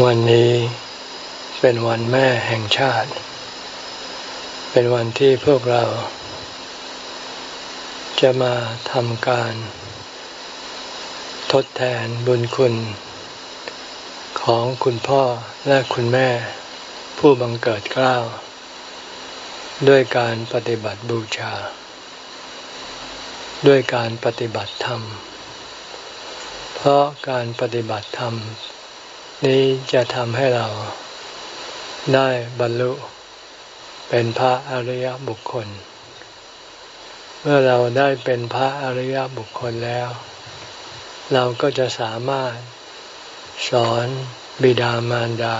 วันนี้เป็นวันแม่แห่งชาติ เป็นวันที่พวกเรา จะมาทำการ ทดแทนบุญคุณ ของคุณพ่อและคุณแม่ ผู้บังเกิดเกล้า ด้วยการปฏิบัติบูชา ด้วยการปฏิบัติธรรม เพราะการปฏิบัติธรรม นี้จะทำให้เราได้บรรลุ เป็นพระอริยบุคคล เมื่อเราได้เป็นพระอริยบุคคลแล้ว เราก็จะสามารถสอนบิดามารดา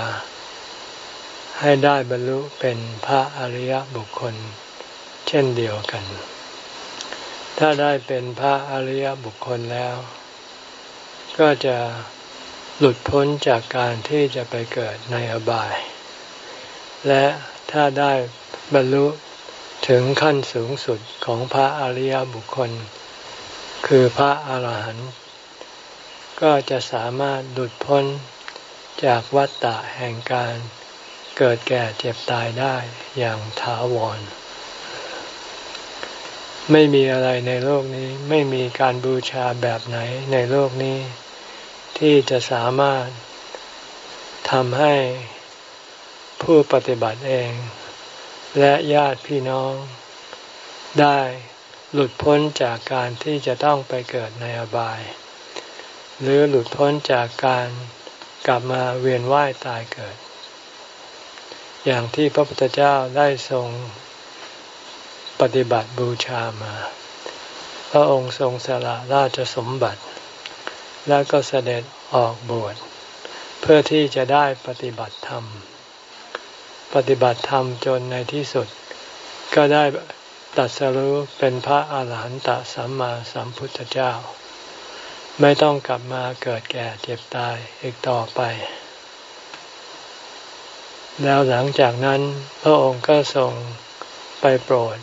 ให้ได้บรรลุเป็นพระอริยบุคคล เช่นเดียวกัน ถ้าได้เป็นพระอริยบุคคลแล้ว ก็จะ หลุดพ้นจากการที่จะไปเกิดในอบาย และถ้าได้บรรลุถึงขั้นสูงสุดของพระอริยบุคคล คือพระอาหารหันต์ก็จะสามารถหลุดพ้นจากวัฏฏะแห่งการเกิดแก่เจ็บตายได้อย่างถาวร ไม่มีอะไรในโลกนี้ ไม่มีการบูชาแบบไหนในโลกนี้ ที่จะสามารถทำให้ผู้ปฏิบัติเอง และญาติพี่น้อง ได้หลุดพ้นจากการที่จะต้องไปเกิดในอบาย หรือหลุดพ้นจากการกลับมาเวียนว่ายตายเกิด อย่างที่พระพุทธเจ้าได้ทรงปฏิบัติบูชามา พระองค์ทรงสละราชสมบัติ แล้วก็เสด็จออกบวชเพื่อที่จะได้ปฏิบัติธรรม ปฏิบัติธรรมจนในที่สุด ก็ได้ตัดสรู้เป็นพระอาหารหันตสัมมาสัมพุทธเจ้า ไม่ต้องกลับมาเกิดแก่เจ็บตายอีกต่อไป แล้วหลังจากนั้นพระองค์ก็ทรงไปโปรด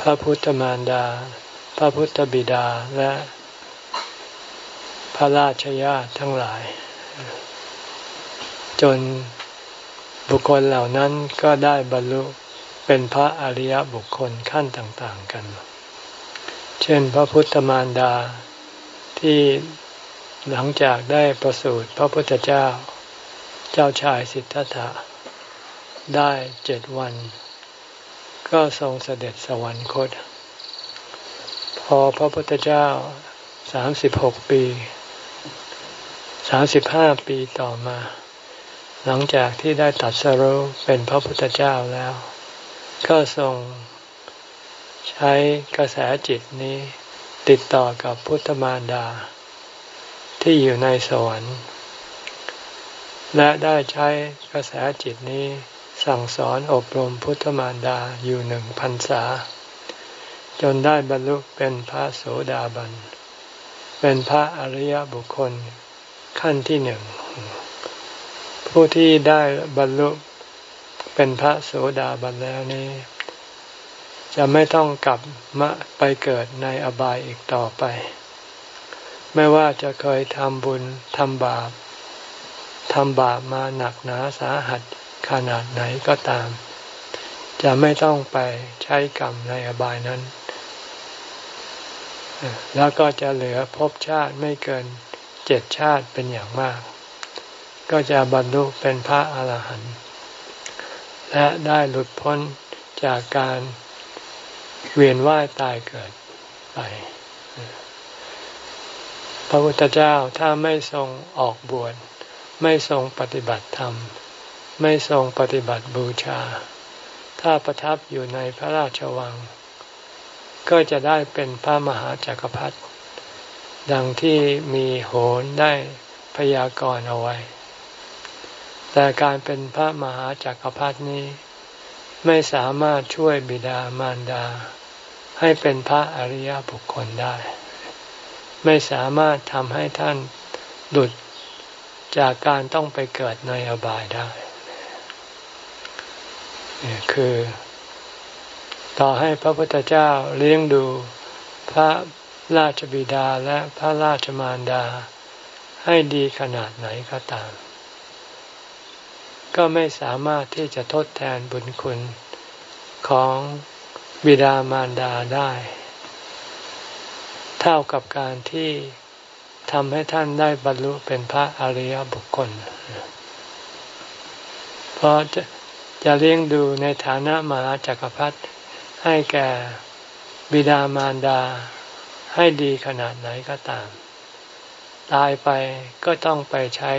พระพุทธมารดา พระพุทธบิดาและ ระราชญาติทั้งหลาย จนบุคคลเหล่านั้นก็ได้บรรลุเป็นพระอริยบุคคลขั้นต่าง ๆกัน เช่นพระพุทธมารดาที่หลังจากได้ประสูติพระพุทธเจ้า เจ้าชายสิทธัตถะได้เจ็ดวัน ก็ทรงเสด็จสวรรคต พอพระพุทธเจ้าสามสิบหกปี สามสิบห้าปีต่อมา หลังจากที่ได้ตัดสรุเป็นพระพุทธเจ้าแล้ว ก็ทรงใช้กระแสจิตนี้ติดต่อกับพุทธมารดา ที่อยู่ในสวรรค์ และได้ใช้กระแสจิตนี้สั่งสอนอบรมพุทธมารดาอยู่หนึ่งพันษา จนได้บรรลุเป็นพระโสดาบัน เป็นพระอริยบุคคล ขั้นที่หนึ่ง ผู้ที่ได้บรรลุเป็นพระโสดาบันแล้วนี้ จะไม่ต้องกลับมาไปเกิดในอบายอีกต่อไป ไม่ว่าจะเคยทำบุญทำบาปทำบาปมาหนักหนาสาหัสขนาดไหนก็ตาม จะไม่ต้องไปใช้กรรมในอบายนั้น แล้วก็จะเหลือภพชาติไม่เกิน เจ็ดชาติเป็นอย่างมาก ก็จะบรรลุเป็นพระอาหารหันต์และได้หลุดพ้นจากการเวียนว่ายตายเกิดไป พระพุทธเจ้าถ้าไม่ทรงออกบวชไม่ทรงปฏิบัติธรรม ไม่ทรงปฏิบัติบูชา ถ้าประทับอยู่ในพระราชวัง ก็จะได้เป็นพระมหาจากักรพรรดิ ดังที่มีโหนได้พยากรณ์เอาไว้ แต่การเป็นพระมหาจากักรพรรดินี้ ไม่สามารถช่วยบิดามารดา ให้เป็นพระอริยบุคคลได้ ไม่สามารถทำให้ท่านหลุดจากการต้องไปเกิดในอบายได้คือ ต่อให้พระพุทธเจ้าเลี้ยงดูพระ ราชบิดาและพระราชมารดา ให้ดีขนาดไหนก็ตาม ก็ไม่สามารถที่จะทดแทนบุญคุณของบิดามารดาได้ เท่ากับการที่ทำให้ท่านได้บรรลุเป็นพระอริยบุคคล เพราะจะจะเลี้ยงดูในฐานะมหาจักรพรรดิให้แก่บิดามารดา ให้ดีขนาดไหนก็ตาม ตายไปก็ต้องไปใช้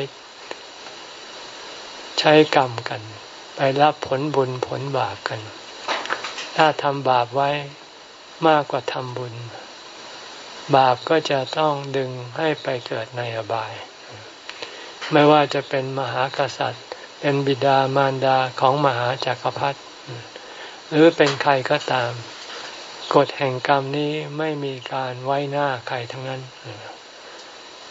ใช้กรรมกัน ไปรับผลบุญผลบาปกัน ถ้าทำบาปไว้มากกว่าทำบุญ บาปก็จะต้องดึงให้ไปเกิดในอบาย ไม่ว่าจะเป็นมหากษัตริย์ เป็นบิดามารดาของมหาจากักรพรรดิหรือเป็นใครก็ตาม กฎแห่งกรรมนี้ไม่มีการไว้หน้าใครทั้งนั้น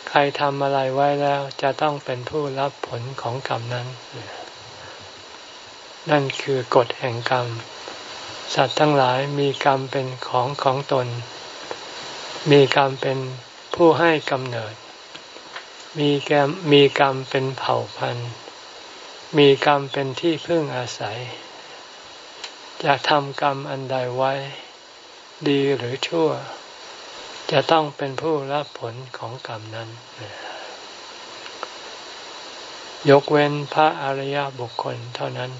ใครทำอะไรไว้แล้วจะต้องเป็นผู้รับผลของกรรมนั้น นั่นคือกฎแห่งกรรม สัตว์ทั้งหลายมีกรรมเป็นของของตน มีกรรมเป็นผู้ให้กำเนิด มีแกมมีกรรมเป็นเผ่าพันธุ์ มีกรรมเป็นที่พึ่งอาศัย จะทำกรรมอันใดไว้ ดีหรือชั่ว จะต้องเป็นผู้รับผลของกรรมนั้น ยกเว้นพระอริยบุคคลเท่านั้น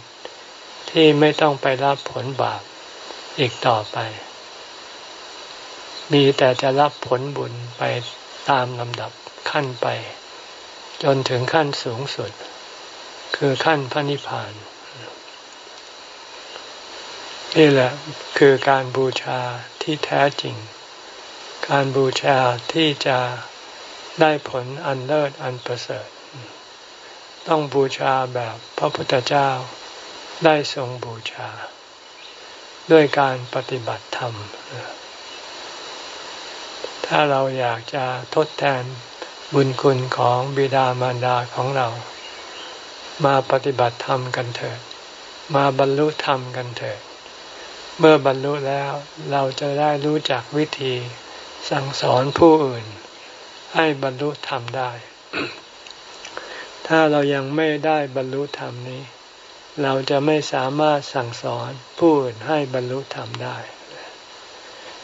ที่ไม่ต้องไปรับผลบาปอีกต่อไป มีแต่จะรับผลบุญไปตามลำดับขั้นไป จนถึงขั้นสูงสุด คือขั้นพระนิพพาน นี่แหละคือการบูชา ที่แท้จริง การบูชาที่จะได้ผลอันเลิศอันประเสริฐ ต้องบูชาแบบพระพุทธเจ้าได้ทรงบูชา ด้วยการปฏิบัติธรรม ถ้าเราอยากจะทดแทนบุญคุณของบิดามารดาของเรา มาปฏิบัติธรรมกันเถิด มาบรรลุธรรมกันเถิด เมื่อบรรลุแล้วเราจะได้รู้จักวิธีสั่งสอนผู้อื่น ให้บรรลุธรรมได้ ถ้าเรายังไม่ได้บรรลุธรรมนี้ เราจะไม่สามารถสั่งสอนผู้อื่นให้บรรลุธรรมได้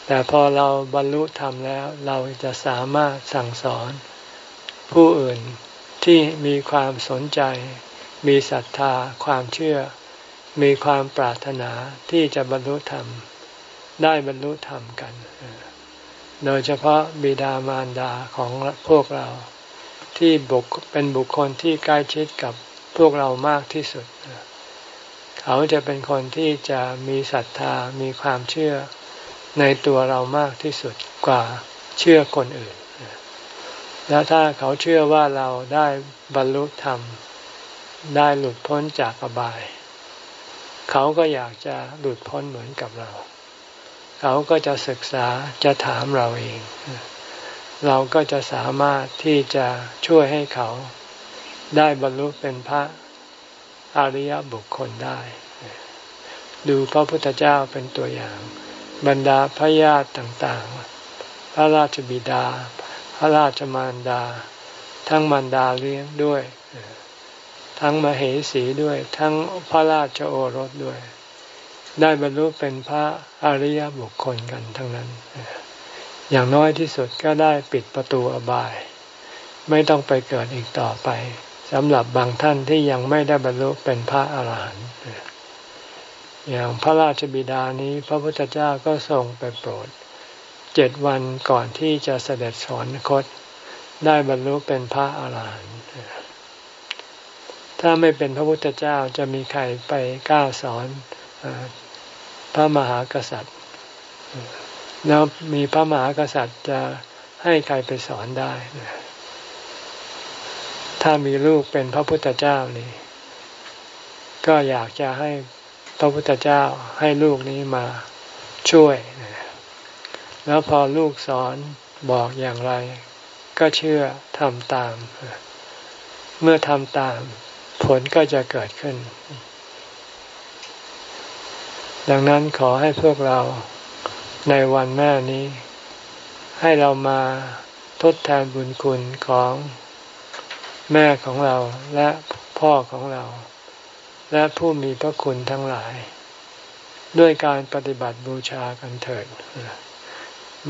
แต่พอเราบรรลุธรรมแล้ว เราจะสามารถสั่งสอน ผู้อื่นที่มีความสนใจ มีศรัทธาความเชื่อ มีความปรารถนาที่จะบรรลุธรรม ได้บรรลุธรรมกัน โดยเฉพาะบิดามารดาของพวกเราที่บุคเป็นบุคคลที่ใกล้ชิดกับพวกเรามากที่สุด เขาจะเป็นคนที่จะมีศรัทธามีความเชื่อในตัวเรามากที่สุดกว่าเชื่อคนอื่น แล้วถ้าเขาเชื่อว่าเราได้บรรลุธรรม ได้หลุดพ้นจากอบาย เขาก็อยากจะหลุดพ้นเหมือนกับเรา เขาก็จะศึกษาจะถามเราเอง เราก็จะสามารถที่จะช่วยให้เขาได้บรรลุเป็นพระอริยบุคคลได้ ดูพระพุทธเจ้าเป็นตัวอย่าง บรรดาพระญาติต่างๆ พระราชบิดา พระราชมารดา ทั้งมารดาเลี้ยงด้วย ทั้งมเหสีด้วย ทั้งพระราชโอรสด้วย ได้บรรลุเป็นพระอริยบุคคลกันทั้งนั้น อย่างน้อยที่สุดก็ได้ปิดประตูอบาย ไม่ต้องไปเกิดอีกต่อไปสำหรับบางท่านที่ยังไม่ได้บรรลุเป็นพระอาหารหันต์อย่างพระราชบิดานี้พระพุทธเจ้าก็ทรงไปโปรดเจ็ดวันก่อนที่จะเสด็จสอนคต ได้บรรลุเป็นพระอาหารหันต์ ถ้าไม่เป็นพระพุทธเจ้าจะมีใครไปก้าวสอนพระมหากษัตริย์ แล้วมีพระมหากษัตริย์จะให้ใครไปสอนได้ ถ้ามีลูกเป็นพระพุทธเจ้านี่ ก็อยากจะให้พระพุทธเจ้าให้ลูกนี้มาช่วย แล้วพอลูกสอนบอกอย่างไร ก็เชื่อทำตาม เมื่อทำตาม ผลก็จะเกิดขึ้น ดังนั้นขอให้พวกเราในวันแม่นี้ ให้เรามาทดแทนบุญคุณของแม่ของเราและพ่อของเรา และผู้มีพระคุณทั้งหลาย ด้วยการปฏิบัติบูชากันเถิด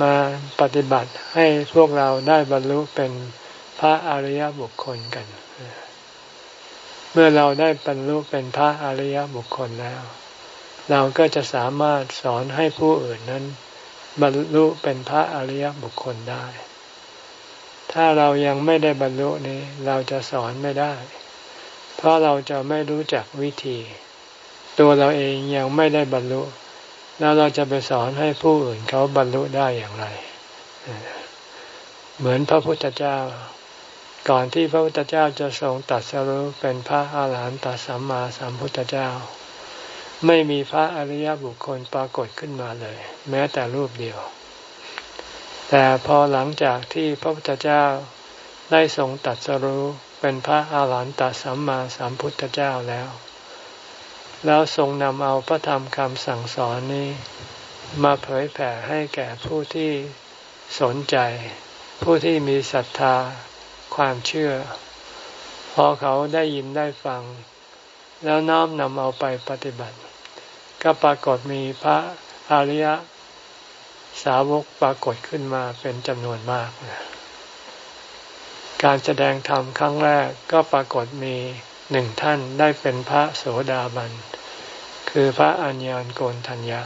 มาปฏิบัติให้พวกเราได้บรรลุเป็นพระอริยบุคคลกัน เมื่อเราได้บรรลุเป็นพระอริยบุคคลแล้ว เราก็จะสามารถสอนให้ผู้อื่นนั้น บรรลุเป็นพระอริยบุคคลได้ ถ้าเรายังไม่ได้บรรลุนี้เราจะสอนไม่ได้ เพราะเราจะไม่รู้จักวิธี ตัวเราเองยังไม่ได้บรรลุ แล้วเราจะไปสอนให้ผู้อื่นเขาบรรลุได้อย่างไร เหมือนพระพุทธเจ้า ก่อนที่พระพุทธเจ้าจะทรงตัดสรุเป็นพระอาหารหันตสัมมาสัมพุทธเจ้า ไม่มีพระอริยบุคคลปรากฏขึ้นมาเลย แม้แต่รูปเดียว แต่พอหลังจากที่พระพุทธเจ้าได้ทรงตัดสรุเป็นพระอาหารหันตสัมมาสัมพุทธเจ้าแล้ว แล้วทรงนำเอาพระธรรมคำสั่งสอนนี้มาเผยแผ่ให้แก่ผู้ที่สนใจ ผู้ที่มีศรัทธา ความเชื่อ พอเขาได้ยินได้ฟัง แล้วน้อมนำเอาไปปฏิบัติ ก็ปรากฏมีพระอริยสาวกปรากฏขึ้นมาเป็นจำนวนมาก การแสดงธรรมครั้งแรกก็ปรากฏมีหนึ่งท่านได้เป็นพระโสดาบัน คือพระอัญญาณโกนทัญญา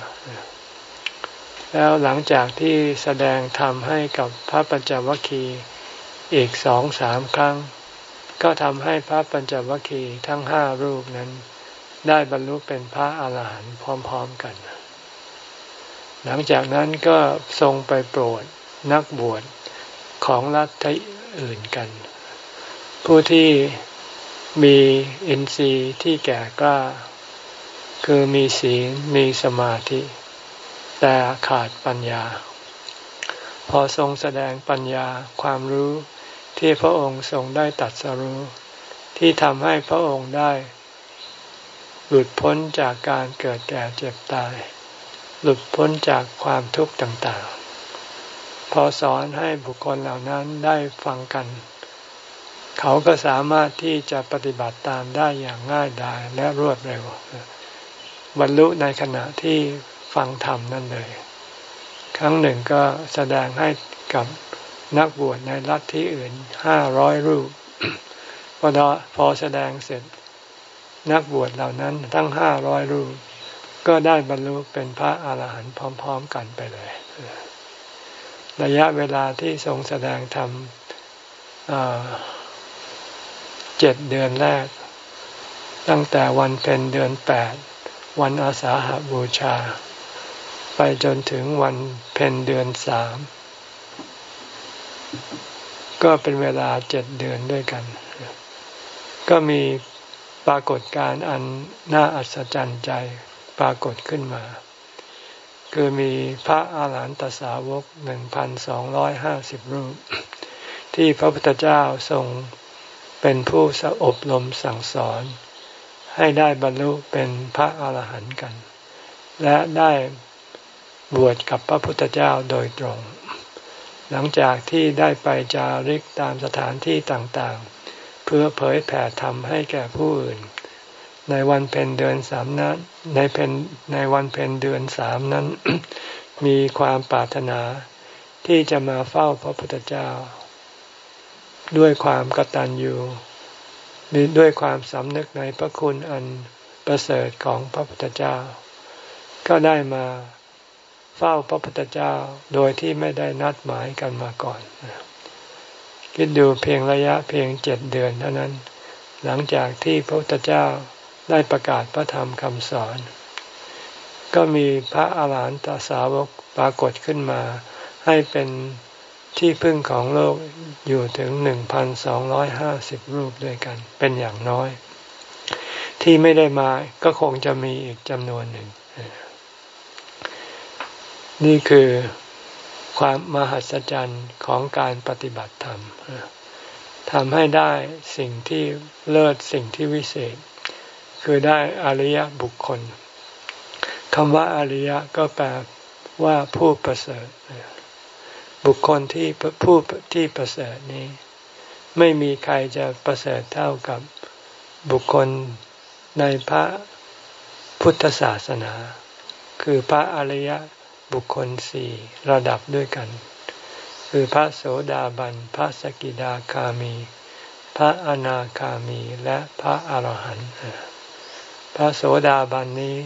แล้วหลังจากที่แสดงธรรมให้กับพระปัญจวัคคีย์ อีกสองสามครั้ง ก็ทำให้พระปัญจวัคคีย์ทั้งห้ารูปนั้น ได้บรรลุเป็นพระอาหารหันต์พร้อม ๆกัน หลังจากนั้นก็ทรงไปโปรดนักบวชของรัฐอื่นกัน ผู้ที่มีอินทรีย์ที่แก่กล้า คือมีศีลมีสมาธิ แต่ขาดปัญญา พอทรงแสดงปัญญาความรู้ ที่พระองค์ทรงได้ตัดสรู้ที่ทำให้พระองค์ได้ หลุดพ้นจากการเกิดแก่เจ็บตาย หลุดพ้นจากความทุกข์ต่างๆ พอสอนให้บุคคลเหล่านั้นได้ฟังกัน เขาก็สามารถที่จะปฏิบัติตามได้อย่างง่ายดายและรวดเร็ว บรรลุในขณะที่ฟังธรรมนั่นเลย ครั้งหนึ่งก็แสดงให้กับ นักบวชในรัฐที่อื่นห้าร้อยรูปพอพอแสดงเสร็จ นักบวชเหล่านั้นทั้งห้าร้อยรูป ก็ได้บรรลุเป็นพระอาหารหันต์พร้อม ๆ กันไปเลย ระยะเวลาที่ทรงแสดงธรรมเจ็ดเดือนแรก ตั้งแต่วันเป็นเดือนแปดวันอาสาหบูชา ไปจนถึงวันเพ็ญเดือนสาม ก็เป็นเวลาเจ็ดเดือนด้วยกัน ก็มีปรากฏการณ์อันน่าอัศจรรย์ใจปรากฏขึ้นมา คือมีพระอาหารหันตสาวกหนึ่งพันสองร้อยห้าสิบรูป ที่พระพุทธเจ้าทรงเป็นผู้สอบรมสั่งสอน ให้ได้บรรลุเป็นพระอาหารหันต์กัน และได้บวชกับพระพุทธเจ้าโดยตรง หลังจากที่ได้ไปจาริกตามสถานที่ต่างๆ เพื่อเผยแผ่ธรรมให้แก่ผู้อื่น ในวันเพ็ญเดือนสามนั้น ในเพ็ญในวันเพ็ญเดือนสามนั้น มีความปรารถนาที่จะมาเฝ้าพระพุทธเจ้า ด้วยความกตัญญูด้วยความสำนึกในพระคุณอันประเสริฐของพระพุทธเจ้า ก็ได้มา เฝ้าพระพุทธเจ้าโดยที่ไม่ได้นัดหมายกันมาก่อน คิดดูเพียงระยะเพียงเจ็ดเดือนเท่านั้น หลังจากที่พระพุทธเจ้าได้ประกาศพระธรรมคำสอน ก็มีพระอาหารหันตสาวกปรากฏขึ้นมา ให้เป็นที่พึ่งของโลกอยู่ถึงหนึ่งพันสองร้อยห้าสิบรูปด้วยกันเป็นอย่างน้อย ที่ไม่ได้มาก็คงจะมีอีกจำนวนหนึ่ง นี่คือความมหัศจรรย์ของการปฏิบัติธรรมทำให้ได้สิ่งที่เลิศสิ่งที่วิเศษ คือได้อริยบุคคลคำว่าอริยก็แปลว่าผู้ประเสริฐ บุคคลที่ผู้ที่ประเสริฐนี้ ไม่มีใครจะประเสริฐเท่ากับบุคคลในพระพุทธศาสนา คือพระอริย บุคคลสี่ระดับด้วยกัน คือพระโสดาบัน พระสกิดาคามี พระอนาคามีและพระอรหันต์พระโสดาบันนี้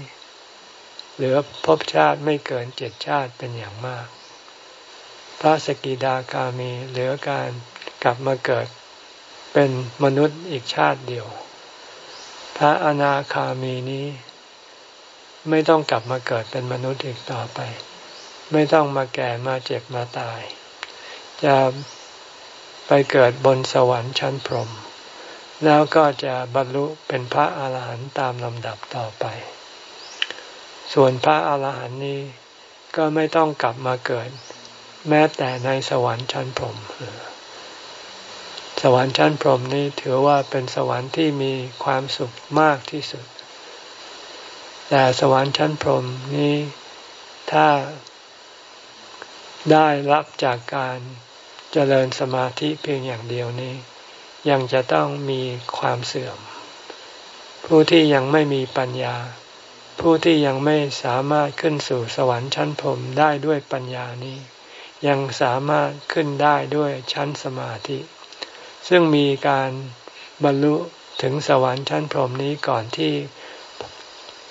เหลือภพชาติไม่เกินเจ็ดชาติเป็นอย่างมาก พระสกิดาคามีเหลือการกลับมาเกิดเป็นมนุษย์อีกชาติเดียว พระอนาคามีนี้ ไม่ต้องกลับมาเกิดเป็นมนุษย์อีกต่อไป ไม่ต้องมาแก่มาเจ็บมาตาย จะไปเกิดบนสวรรค์ชั้นพรหมแล้วก็จะบรรลุเป็นพระอาหารหันต์ตามลำดับต่อไป ส่วนพระอาหารหันต์นี้ก็ไม่ต้องกลับมาเกิด แม้แต่ในสวรรค์ชั้นพรหมสวรรค์ชั้นพรหมนี้ถือว่าเป็นสวรรค์ที่มีความสุขมากที่สุด แต่สวรรค์ชั้นพรหมนี้ถ้า ได้รับจากการเจริญสมาธิเพียงอย่างเดียวนี้ ยังจะต้องมีความเสื่อม ผู้ที่ยังไม่มีปัญญา ผู้ที่ยังไม่สามารถขึ้นสู่สวรรค์ชั้นพรมได้ด้วยปัญญานี้ ยังสามารถขึ้นได้ด้วยชั้นสมาธิ ซึ่งมีการบรรลุถึงสวรรค์ชั้นพรมนี้ก่อนที่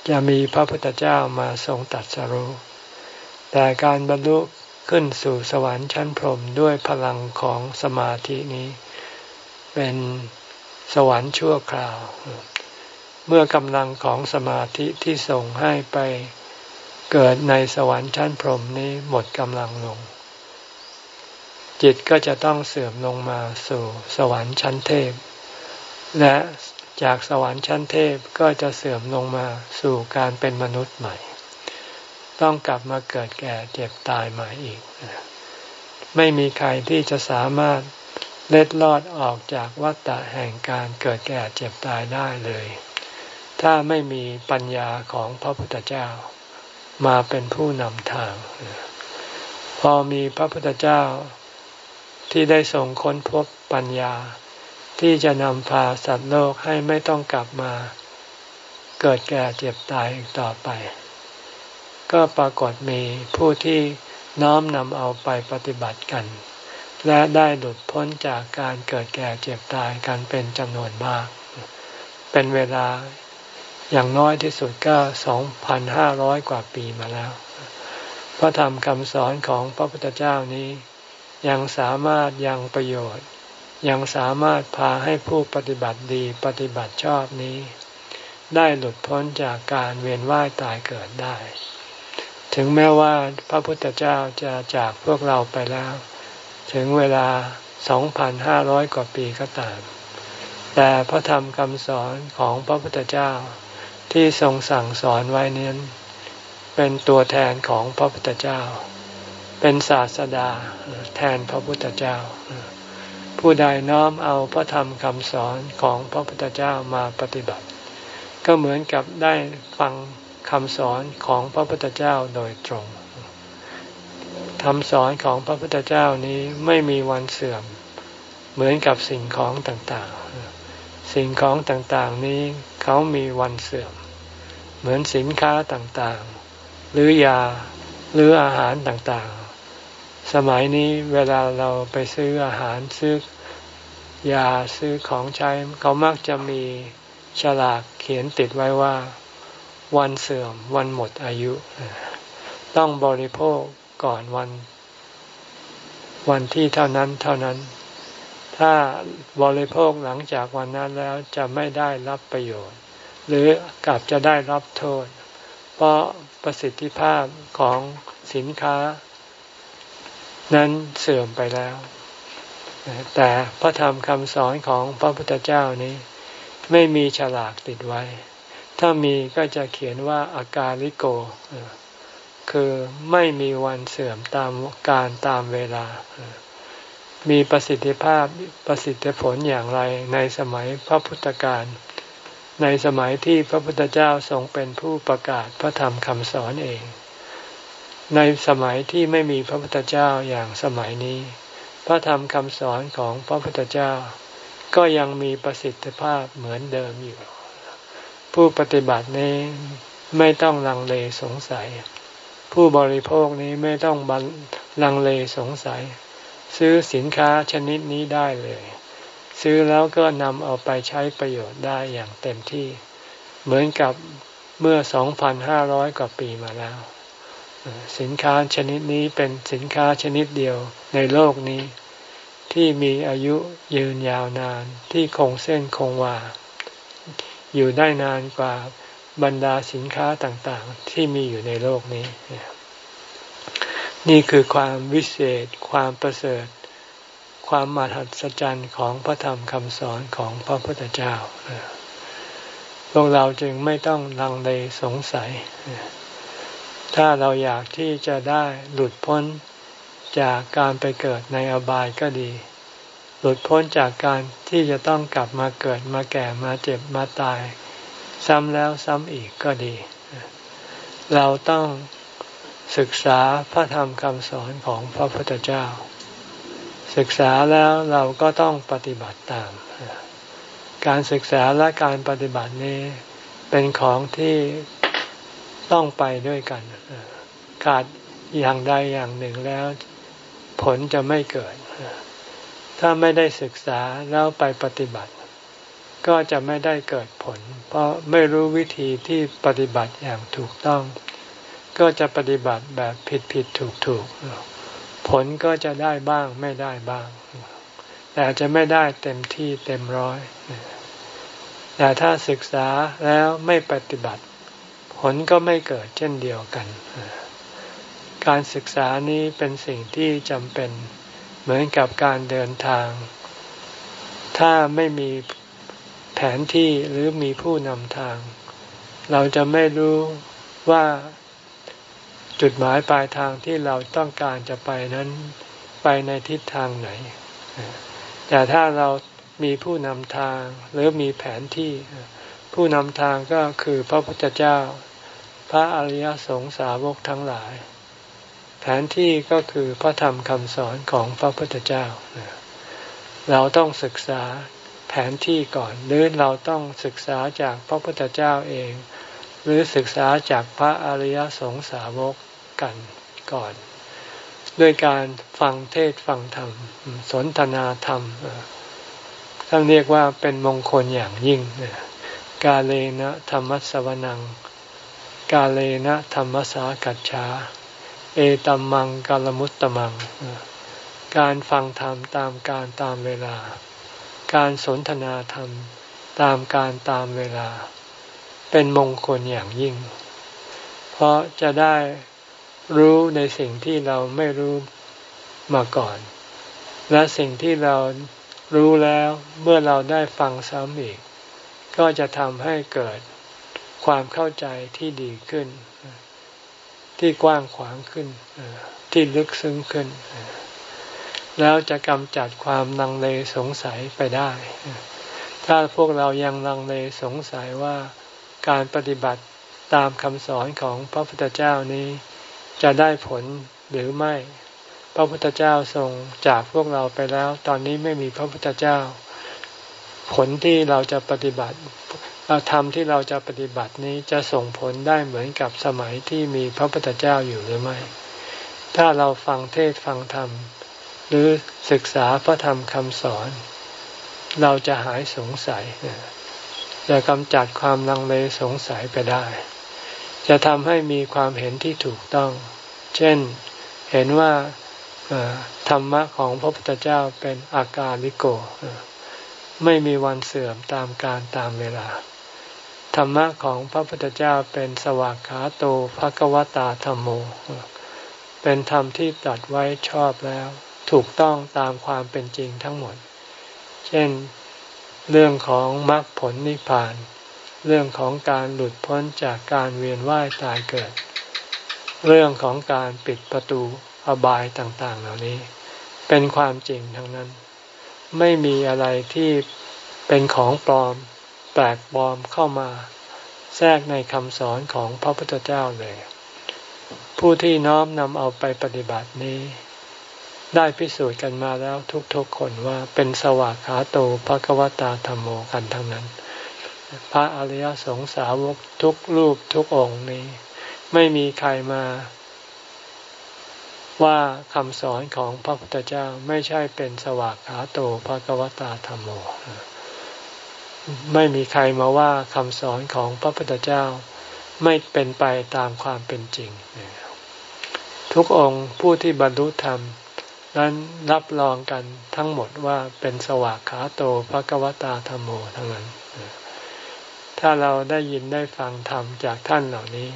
จะมีพระพุทธเจ้ามาทรงตัดสรู้แต่การบรรลุ ขึ้นสู่สวรรค์ชั้นพรมด้วยพลังของสมาธินี้ เป็นสวรรค์ชั่วคราว เมื่อกำลังของสมาธิที่ส่งให้ไปเกิดในสวรรค์ชั้นพรมนี้หมดกำลังลง จิตก็จะต้องเสื่อมลงมาสู่สวรรค์ชั้นเทพ และจากสวรรค์ชั้นเทพก็จะเสื่อมลงมาสู่การเป็นมนุษย์ใหม่ ต้องกลับมาเกิดแก่เจ็บตายใหม่อีก ไม่มีใครที่จะสามารถเล็ดลอดออกจากวัฏฏะแห่งการเกิดแก่เจ็บตายได้เลย ถ้าไม่มีปัญญาของพระพุทธเจ้า มาเป็นผู้นำทาง พอมีพระพุทธเจ้าที่ได้ส่งค้นพบปัญญา ที่จะนำพาสัตว์โลกให้ไม่ต้องกลับมา เกิดแก่เจ็บตายอีกต่อไป ก็ปรากฏมีผู้ที่น้อมนำเอาไปปฏิบัติกัน และได้หลุดพ้นจากการเกิดแก่เจ็บตายกันเป็นจำนวนมาก เป็นเวลาอย่างน้อยที่สุดก็สองพันห้าร้อยกว่าปีมาแล้ว พระธรรมคำสอนของพระพุทธเจ้านี้ ยังสามารถยังประโยชน์ ยังสามารถพาให้ผู้ปฏิบัติดีปฏิบัติชอบนี้ ได้หลุดพ้นจากการเวียนว่ายตายเกิดได้ ถึงแม้ว่าพระพุทธเจ้าจะจากพวกเราไปแล้ว ถึงเวลา 2,500 กว่าปีก็ตาม แต่พระธรรมคำสอนของพระพุทธเจ้าที่ทรงสั่งสอนไว้นี้เป็นตัวแทนของพระพุทธเจ้า เป็นศาสดาแทนพระพุทธเจ้า ผู้ใดน้อมเอาพระธรรมคำสอนของพระพุทธเจ้ามาปฏิบัติ ก็เหมือนกับได้ฟัง คำสอนของพระพุทธเจ้าโดยตรงคำสอนของพระพุทธเจ้านี้ไม่มีวันเสื่อม เหมือนกับสิ่งของต่างๆ สิ่งของต่างๆนี้เขามีวันเสื่อม เหมือนสินค้าต่างๆ หรือยาหรืออาหารต่างๆ สมัยนี้เวลาเราไปซื้ออาหารซื้อยาซื้อของใช้เขามักจะมีฉลากเขียนติดไว้ว่า วันเสื่อม วันหมดอายุ ต้องบริโภคก่อนวัน วันที่เท่านั้นเท่านั้น ถ้าบริโภคหลังจากวันนั้นแล้วจะไม่ได้รับประโยชน์ หรือกลับจะได้รับโทษ เพราะประสิทธิภาพของสินค้า นั้นเสื่อมไปแล้ว แต่พระธรรมคำสอนของพระพุทธเจ้านี้ ไม่มีฉลากติดไว้ ถ้ามีก็จะเขียนว่าอากาลิโก คือไม่มีวันเสื่อมตามการตามเวลา มีประสิทธิภาพประสิทธิผลอย่างไรในสมัยพระพุทธการ ในสมัยที่พระพุทธเจ้าทรงเป็นผู้ประกาศพระธรรมคำสอนเอง ในสมัยที่ไม่มีพระพุทธเจ้าอย่างสมัยนี้ พระธรรมคำสอนของพระพุทธเจ้า ก็ยังมีประสิทธิภาพเหมือนเดิมอยู่ ผู้ปฏิบัตินี้ไม่ต้องลังเลสงสัย ผู้บริโภคนี้ไม่ต้องลังเลสงสัย ซื้อสินค้าชนิดนี้ได้เลย ซื้อแล้วก็นำเอาไปใช้ประโยชน์ได้อย่างเต็มที่ เหมือนกับเมื่อ 2,500 กว่าปีมาแล้ว สินค้าชนิดนี้เป็นสินค้าชนิดเดียวในโลกนี้ ที่มีอายุยืนยาวนานที่คงเส้นคงวา อยู่ได้นานกว่าบรรดาสินค้าต่างๆ ที่มีอยู่ในโลกนี้ นี่คือความวิเศษ ความประเสริฐ ความมหัศจรรย์ของพระธรรมคำสอนของพระพุทธเจ้า พวกเราจึงไม่ต้องลังเลสงสัย ถ้าเราอยากที่จะได้หลุดพ้นจากการไปเกิดในอบายก็ดี ลุดพ้นจากการที่จะต้องกลับมาเกิดมาแก่มาเจ็บมาตาย ซ้ำแล้วซ้ำอีกก็ดี เราต้องศึกษาพระธรรมคำสอนของพระพุทธเจ้า ศึกษาแล้วเราก็ต้องปฏิบัติตาม การศึกษาและการปฏิบัตินี้เป็นของที่ต้องไปด้วยกัน ขาดอย่างใดอย่างหนึ่งแล้ว ผลจะไม่เกิด ถ้าไม่ได้ศึกษาแล้วไปปฏิบัติ ก็จะไม่ได้เกิดผล เพราะไม่รู้วิธีที่ปฏิบัติอย่างถูกต้อง ก็จะปฏิบัติแบบผิดผิดถูกถูกผลก็จะได้บ้างไม่ได้บ้าง แต่จะไม่ได้เต็มที่เต็มร้อยแต่ถ้าศึกษาแล้วไม่ปฏิบัติ ผลก็ไม่เกิดเช่นเดียวกัน การศึกษานี้เป็นสิ่งที่จำเป็น เหมือนกับการเดินทาง ถ้าไม่มีแผนที่หรือมีผู้นำทาง เราจะไม่รู้ว่าจุดหมายปลายทางที่เราต้องการจะไปนั้นไปในทิศทางไหน แต่ถ้าเรามีผู้นำทางหรือมีแผนที่ ผู้นำทางก็คือพระพุทธเจ้า พระอริยสงสาวกทั้งหลาย ผนที่ก็คือพระธรรมคำสอนของพระพุทธเจ้า เราต้องศึกษาแผนที่ก่อน หรือเราต้องศึกษาจากพระพุทธเจ้าเอง หรือศึกษาจากพระอริยสงสาวกกันก่อน ด้วยการฟังเทศฟังธรรม สนทนาธรรมท่านเรียกว่าเป็นมงคลอย่างยิ่งกาเลนะธรรมสวนัง กาเลนะธรรมสากัจฉา เอตัมมังกาลมุตตมัง การฟังธรรมตามการตามเวลา การสนทนาธรรมตามการตามเวลา เป็นมงคลอย่างยิ่ง เพราะจะได้รู้ในสิ่งที่เราไม่รู้มาก่อน และสิ่งที่เรารู้แล้วเมื่อเราได้ฟังซ้ำอีก ก็จะทำให้เกิดความเข้าใจที่ดีขึ้น ที่กว้างขวางขึ้นที่ลึกซึ้งขึ้น แล้วจะกำจัดความลังเลสงสัยไปได้ ถ้าพวกเรายังลังเลสงสัยว่าการปฏิบัติตามคำสอนของพระพุทธเจ้านี้จะได้ผลหรือไม่ พระพุทธเจ้าทรงจากพวกเราไปแล้ว ตอนนี้ไม่มีพระพุทธเจ้า ผลที่เราจะปฏิบัติ ธรรมที่เราจะปฏิบัตินี้จะส่งผลได้เหมือนกับสมัยที่มีพระพุทธเจ้าอยู่หรือไม่ ถ้าเราฟังเทศฟังธรรม หรือศึกษาพระธรรมคำสอน เราจะหายสงสัย จะกำจัดความลังเลสงสัยไปได้ จะทำให้มีความเห็นที่ถูกต้อง เช่น เห็นว่าธรรมะของพระพุทธเจ้าเป็นอาการลิโก ไม่มีวันเสื่อมตามการตามเวลา ธรรมะของพระพุทธเจ้าเป็นสวากขาโตภะกวตาธรรมโม เป็นธรรมที่ตัดไว้ชอบแล้ว ถูกต้องตามความเป็นจริงทั้งหมด เช่น เรื่องของมรรคผลนิพพาน เรื่องของการหลุดพ้นจากการเวียนว่ายตายเกิด เรื่องของการปิดประตูอบายต่างๆ เหล่านี้ เป็นความจริงทั้งนั้น ไม่มีอะไรที่เป็นของปลอม แปลกปลอมเข้ามาแทรกในคำสอนของพระพุทธเจ้าเลย ผู้ที่น้อมนำเอาไปปฏิบัตินี้ ได้พิสูจน์กันมาแล้วทุกๆคนว่าเป็นสวากขาโตภควตาธรรมโมกันทั้งนั้น พระอริยสงสาวกทุกรูปทุกองค์นี้ ไม่มีใครมาว่าคำสอนของพระพุทธเจ้าไม่ใช่เป็นสวากขาโตภควตาธรรมโม ไม่มีใครมาว่าคำสอนของพระพุทธเจ้าไม่เป็นไปตามความเป็นจริง ทุกองค์ผู้ที่บรรลุธรรม นั้นรับรองกันทั้งหมดว่าเป็นสวากขาโตภควตาธรรมโมทั้งนั้น ถ้าเราได้ยินได้ฟังธรรมจากท่านเหล่านี้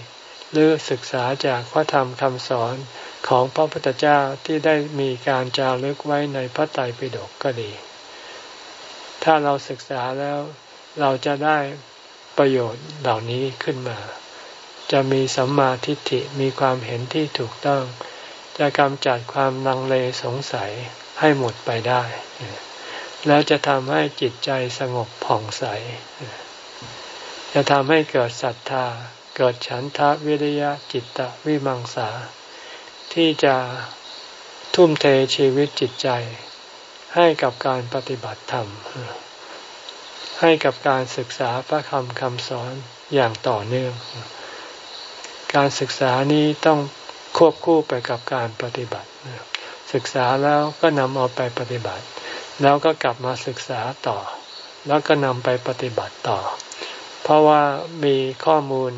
หรือศึกษาจากพระธรรมคำสอนของพระพุทธเจ้าที่ได้มีการจารึกไว้ในพระไตรปิฎกก็ดี ถ้าเราศึกษาแล้วเราจะได้ประโยชน์เหล่านี้ขึ้นมา จะมีสัมมาทิฏฐิมีความเห็นที่ถูกต้อง จะกำจัดความลังเลสงสัยให้หมดไปได้ แล้วจะทำให้จิตใจสงบผ่องใส จะทำให้เกิดศรัทธา เกิดฉันทะวิริยะจิตตวิมังสา ที่จะทุ่มเทชีวิตจิตใจ ให้กับการปฏิบัติธรรม ให้กับการศึกษาพระคำคำสอนอย่างต่อเนื่อง การศึกษานี้ต้องควบคู่ไปกับการปฏิบัติ ศึกษาแล้วก็นำเอาไปปฏิบัติ แล้วก็กลับมาศึกษาต่อ แล้วก็นำไปปฏิบัติต่อ เพราะว่ามีข้อมูล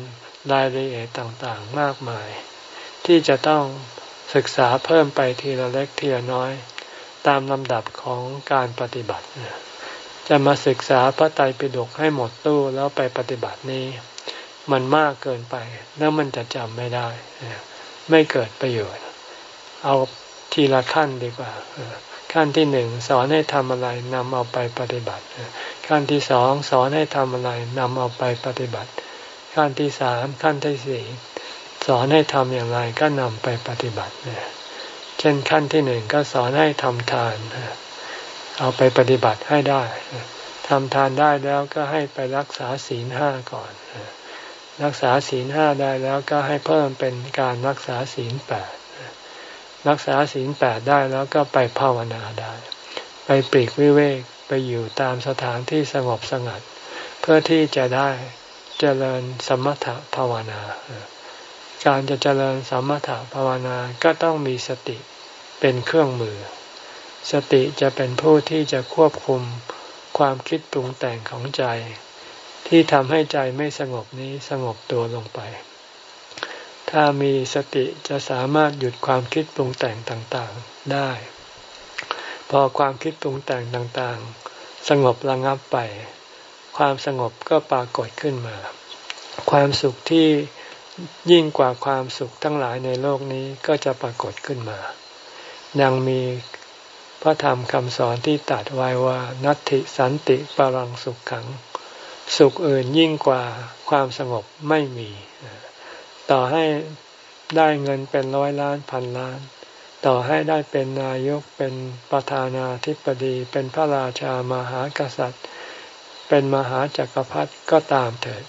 รายละเอียดต่างๆมากมาย ที่จะต้องศึกษาเพิ่มไปทีละเล็กทีละน้อย ตามลำดับของการปฏิบัติ จะมาศึกษาพระไตรปิฎกให้หมดตู้แล้วไปปฏิบัตินี้ มันมากเกินไป แล้วมันจะจำไม่ได้ ไม่เกิดประโยชน์ เอาทีละขั้นดีกว่าขั้นที่หนึ่งสอนให้ทำอะไรนำเอาไปปฏิบัติ ขั้นที่สองสอนให้ทำอะไรนำเอาไปปฏิบัติ ขั้นที่สามขั้นที่สี่สอนให้ทำอย่างไรก็นำไปปฏิบัติเเช่นขั้นที่หนึ่งก็สอนให้ทำทาน เอาไปปฏิบัติให้ได้ทำทานได้แล้วก็ให้ไปรักษาศีลห้าก่อน รักษาศีลห้าได้แล้วก็ให้เพิ่มเป็นการรักษาศีลแปดรักษาศีลแปดได้แล้วก็ไปภาวนาได้ ไปปลีกวิเวกไปอยู่ตามสถานที่สงบสงัด เพื่อที่จะได้เจริญสมถภาวนา การจะเจริญสมถะภาวนาก็ต้องมีสติเป็นเครื่องมือ สติจะเป็นผู้ที่จะควบคุมความคิดปรุงแต่งของใจ ที่ทำให้ใจไม่สงบนี้สงบตัวลงไป ถ้ามีสติจะสามารถหยุดความคิดปรุงแต่งต่างๆได้ พอความคิดปรุงแต่งต่างๆ สงบระงับไป ความสงบก็ปรากฏขึ้นมา ความสุขที่ ยิ่งกว่าความสุขทั้งหลายในโลกนี้ก็จะปรากฏขึ้นมายังมีพระธรรมคำสอนที่ตัดไว้ว่า นัตติสันติปรังสุขขัง สุขอื่นยิ่งกว่าความสงบไม่มี ต่อให้ได้เงินเป็นร้อยล้านพันล้าน ต่อให้ได้เป็นนายกเป็นประธานาธิบดี เป็นพระราชามหากษัตริย์ เป็นมหาจักรพรรดิก็ตามเถิด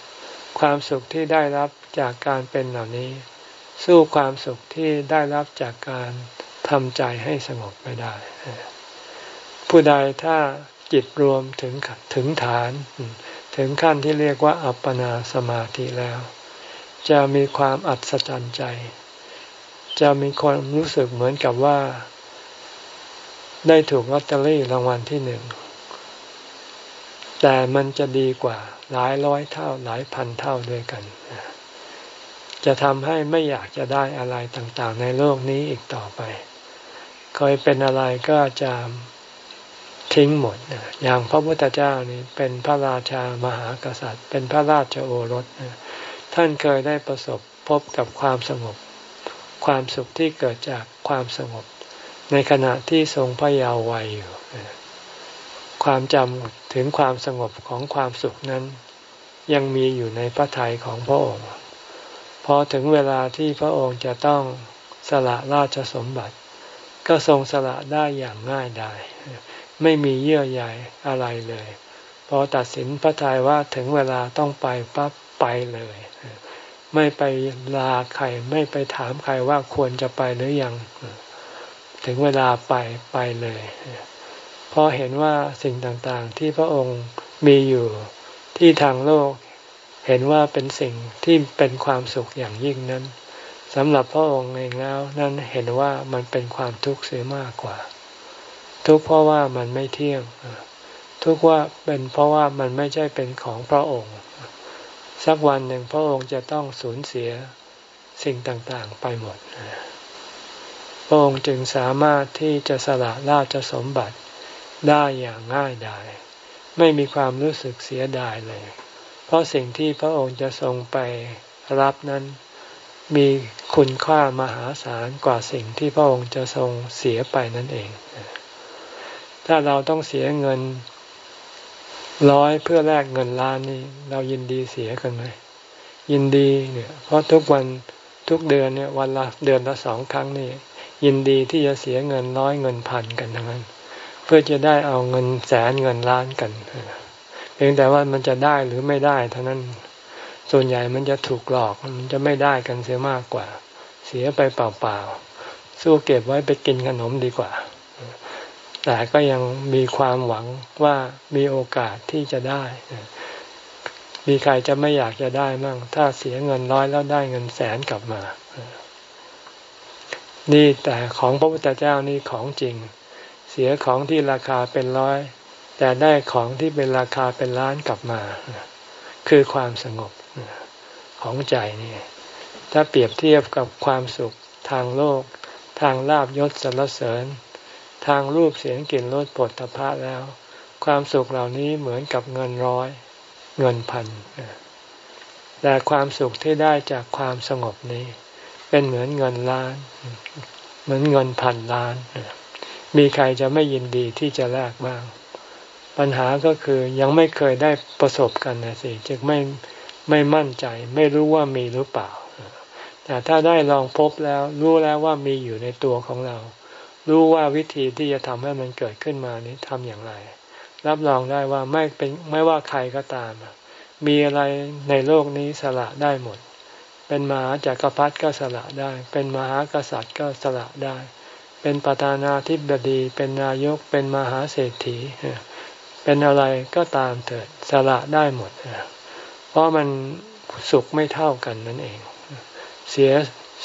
ความสุขที่ได้รับ จากการเป็นเหล่านี้ สู้ความสุขที่ได้รับจากการทำใจให้สงบไม่ได้ ผู้ใดถ้าจิตรวมถึงถึงฐาน ถึงขั้นที่เรียกว่าอัปปนาสมาธิแล้ว จะมีความอัศจรรย์ใจ จะมีความรู้สึกเหมือนกับว่า ได้ถูกลอตเตอรี่รางวัลที่หนึ่งแต่มันจะดีกว่าหลายร้อยเท่าหลายพันเท่าด้วยกัน จะทำให้ไม่อยากจะได้อะไรต่างๆ ในโลกนี้อีกต่อไป เคยเป็นอะไรก็จะทิ้งหมด อย่างพระพุทธเจ้านี่เป็นพระราชามหากษัตริย์ เป็นพระราชโอรส ท่านเคยได้ประสบพบกับความสงบ ความสุขที่เกิดจากความสงบ ในขณะที่ทรงพระเยาว์วัยอยู่ ความจำถึงความสงบของความสุขนั้น ยังมีอยู่ในพระทัยของพระองค์ พอถึงเวลาที่พระองค์จะต้องสละราชสมบัติ ก็ทรงสละได้อย่างง่ายดายไม่มีเยื่อใยอะไรเลย พอตัดสินพระทัยว่าถึงเวลาต้องไปปั๊บไปเลย ไม่ไปลาใครไม่ไปถามใครว่าควรจะไปหรือยัง ถึงเวลาไปไปเลยเพราะเห็นว่าสิ่งต่างๆที่พระองค์มีอยู่ที่ทางโลก เห็นว่าเป็นสิ่งที่เป็นความสุขอย่างยิ่งนั้นสำหรับพระองค์เองแล้วนั้นเห็นว่ามันเป็นความทุกข์เสียมากกว่า ทุกเพราะว่ามันไม่เที่ยงทุกว่าเป็นเพราะว่ามันไม่ใช่เป็นของพระองค์ สักวันหนึ่งพระองค์จะต้องสูญเสียสิ่งต่างๆไปหมดพระองค์จึงสามารถที่จะสละราชสมบัติได้อย่างง่ายดาย ไม่มีความรู้สึกเสียดายเลย ราะสิ่งที่พระองค์จะทรงไปรับนั้นมีคุณค่ามหาศาลกว่าสิ่งที่พระองค์จะทรงเสียไปนั่นเอง ถ้าเราต้องเสียเงินร้อยเพื่อแลกเงินล้านนี่เรายินดีเสียกันไหมยินดีเนี่ย เพราะทุกวันทุกเดือนเนี่ย วันละเดือนละสองครั้งนี่ยินดีที่จะเสียเงินร้อยเงินพันกันทั้งนั้น เพื่อจะได้เอาเงินแสนเงินล้านกันเพียงแต่ว่ามันจะได้หรือไม่ได้เท่านั้นส่วนใหญ่มันจะถูกหลอกมันจะไม่ได้กันเสียมากกว่า เสียไปเปล่าๆสู้เก็บไว้ไปกินขนมดีกว่า แต่ก็ยังมีความหวังว่ามีโอกาสที่จะได้ มีใครจะไม่อยากจะได้มั่งถ้าเสียเงินร้อยแล้วได้เงินแสนกลับมา นี่แต่ของพระพุทธเจ้านี่ของจริง เสียของที่ราคาเป็นร้อย แต่ได้ของที่เป็นราคาเป็นล้านกลับมา คือความสงบของใจนี่ ถ้าเปรียบเทียบกับความสุขทางโลก ทางลาบยศสรรเสริญ ทางรูปเสียงกลิ่นรสปวดตภะแล้ว ความสุขเหล่านี้เหมือนกับเงินร้อย เงินพันแต่ความสุขที่ได้จากความสงบนี้ เป็นเหมือนเงินล้าน เหมือนเงินพันล้าน มีใครจะไม่ยินดีที่จะแลกบ้าง ปัญหาก็คือยังไม่เคยได้ประสบกันนะสิจึงไม่ไม่มั่นใจ ไม่รู้ว่ามีหรือเปล่า แต่ถ้าได้ลองพบแล้ว รู้แล้วว่ามีอยู่ในตัวของเรา รู้ว่าวิธีที่จะทำให้มันเกิดขึ้นมานี้ทำอย่างไร รับรองได้ว่าไม่เป็นไม่ว่าใครก็ตาม มีอะไรในโลกนี้สละได้หมด เป็นมหาจากักรพรรดิก็สละได้ เป็นมหากษัตริย์ก็สละได้ เป็นประธานาธิบดี เป็นนายก เป็นมหาเศรษฐีเเป็นอะไรก็ตามเถิดสละได้หมด เพราะมันสุขไม่เท่ากันนั่นเอง เสีย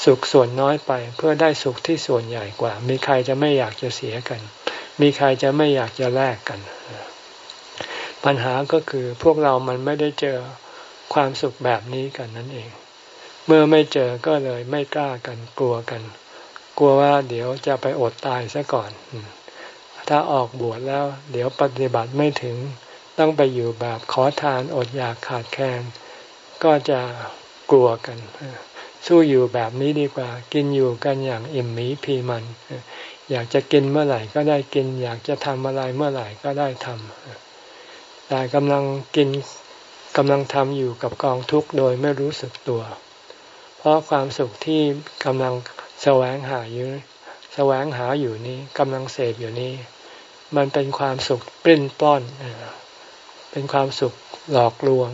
สุขส่วนน้อยไป เพื่อได้สุขที่ส่วนใหญ่กว่า มีใครจะไม่อยากจะเสียกัน มีใครจะไม่อยากจะแลกกัน ปัญหาก็คือพวกเรามันไม่ได้เจอความสุขแบบนี้กันนั่นเอง เมื่อไม่เจอก็เลยไม่กล้ากันกลัวกัน กลัวว่าเดี๋ยวจะไปอดตายซะก่อน ถ้าออกบวชแล้ว เดี๋ยวปฏิบัติไม่ถึง ต้องไปอยู่แบบขอทานอดอยากขาดแคลนก็จะกลัวกัน สู้อยู่แบบนี้ดีกว่า กินอยู่กันอย่างอิ่มหมีพีมัน อยากจะกินเมื่อไหร่ก็ได้กิน อยากจะทำอะไรเมื่อไหร่ก็ได้ทำแต่กำลังกินกำลังทำอยู่กับกองทุกข์โดยไม่รู้สึกตัว เพราะความสุขที่กำลังแสวงหาอยู่แสวงหาอยู่นี้กำลังเสพอยู่นี้ มันเป็นความสุขปริ้นป้อน เป็นความสุขหลอกลวง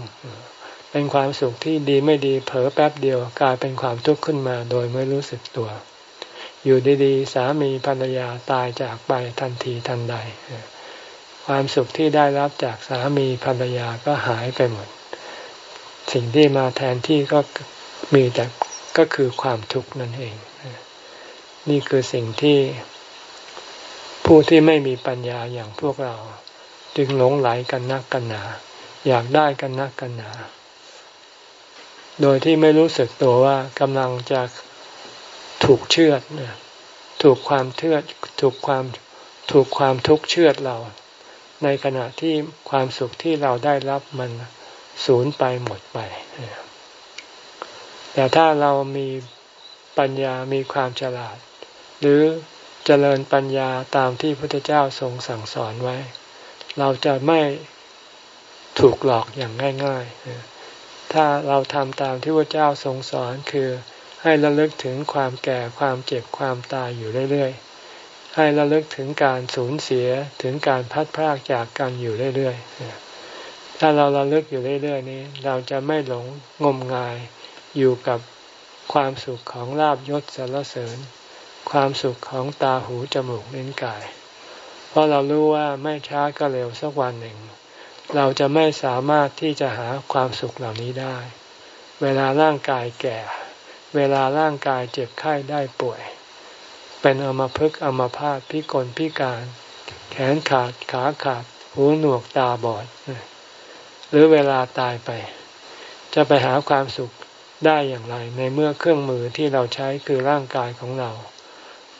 เป็นความสุขที่ดีไม่ดีเผลอแป๊บเดียวกลายเป็นความทุกข์ขึ้นมาโดยไม่รู้สึกตัว อยู่ดีๆ สามีภรรยาตายจากไปทันทีทันใด ความสุขที่ได้รับจากสามีภรรยาก็หายไปหมด สิ่งที่มาแทนที่ก็มีแต่ก็คือความทุกข์นั่นเอง นี่คือสิ่งที่ ผู้ที่ไม่มีปัญญาอย่างพวกเรา จึงหลงไหลกันนักกันหนา อยากได้กันนักกันหนา โดยที่ไม่รู้สึกตัวว่ากำลังจะถูกเชือดถูกความเทือดถูกความถูกความทุกข์เชือดเรา ในขณะที่ความสุขที่เราได้รับมันสูญไปหมดไป แต่ถ้าเรามีปัญญามีความฉลาด หรือ เจริญปัญญาตามที่พระพุทธเจ้าทรงสั่งสอนไว้ เราจะไม่ถูกหลอกอย่างง่าย ๆ ถ้าเราทำตามที่พระเจ้าทรงสอนคือให้ระลึกถึงความแก่ความเจ็บความตายอยู่เรื่อยๆ ให้ระลึกถึงการสูญเสียถึงการพัดพรากจากกันอยู่เรื่อยๆ ถ้าเราระลึกอยู่เรื่อยๆ นี้ เราจะไม่หลงงมงายอยู่กับความสุขของลาบยศสารเสริญ ความสุขของตาหูจมูกลิ้นกาย เพราะเรารู้ว่าไม่ช้าก็เร็วสักวันหนึ่ง เราจะไม่สามารถที่จะหาความสุขเหล่านี้ได้ เวลาร่างกายแก่ เวลาร่างกายเจ็บไข้ได้ป่วย เป็นอมภพอมภาตพิกลพิการ แขนขาดขาขาด หูหนวกตาบอด หรือเวลาตายไป จะไปหาความสุขได้อย่างไร ในเมื่อเครื่องมือที่เราใช้คือร่างกายของเรา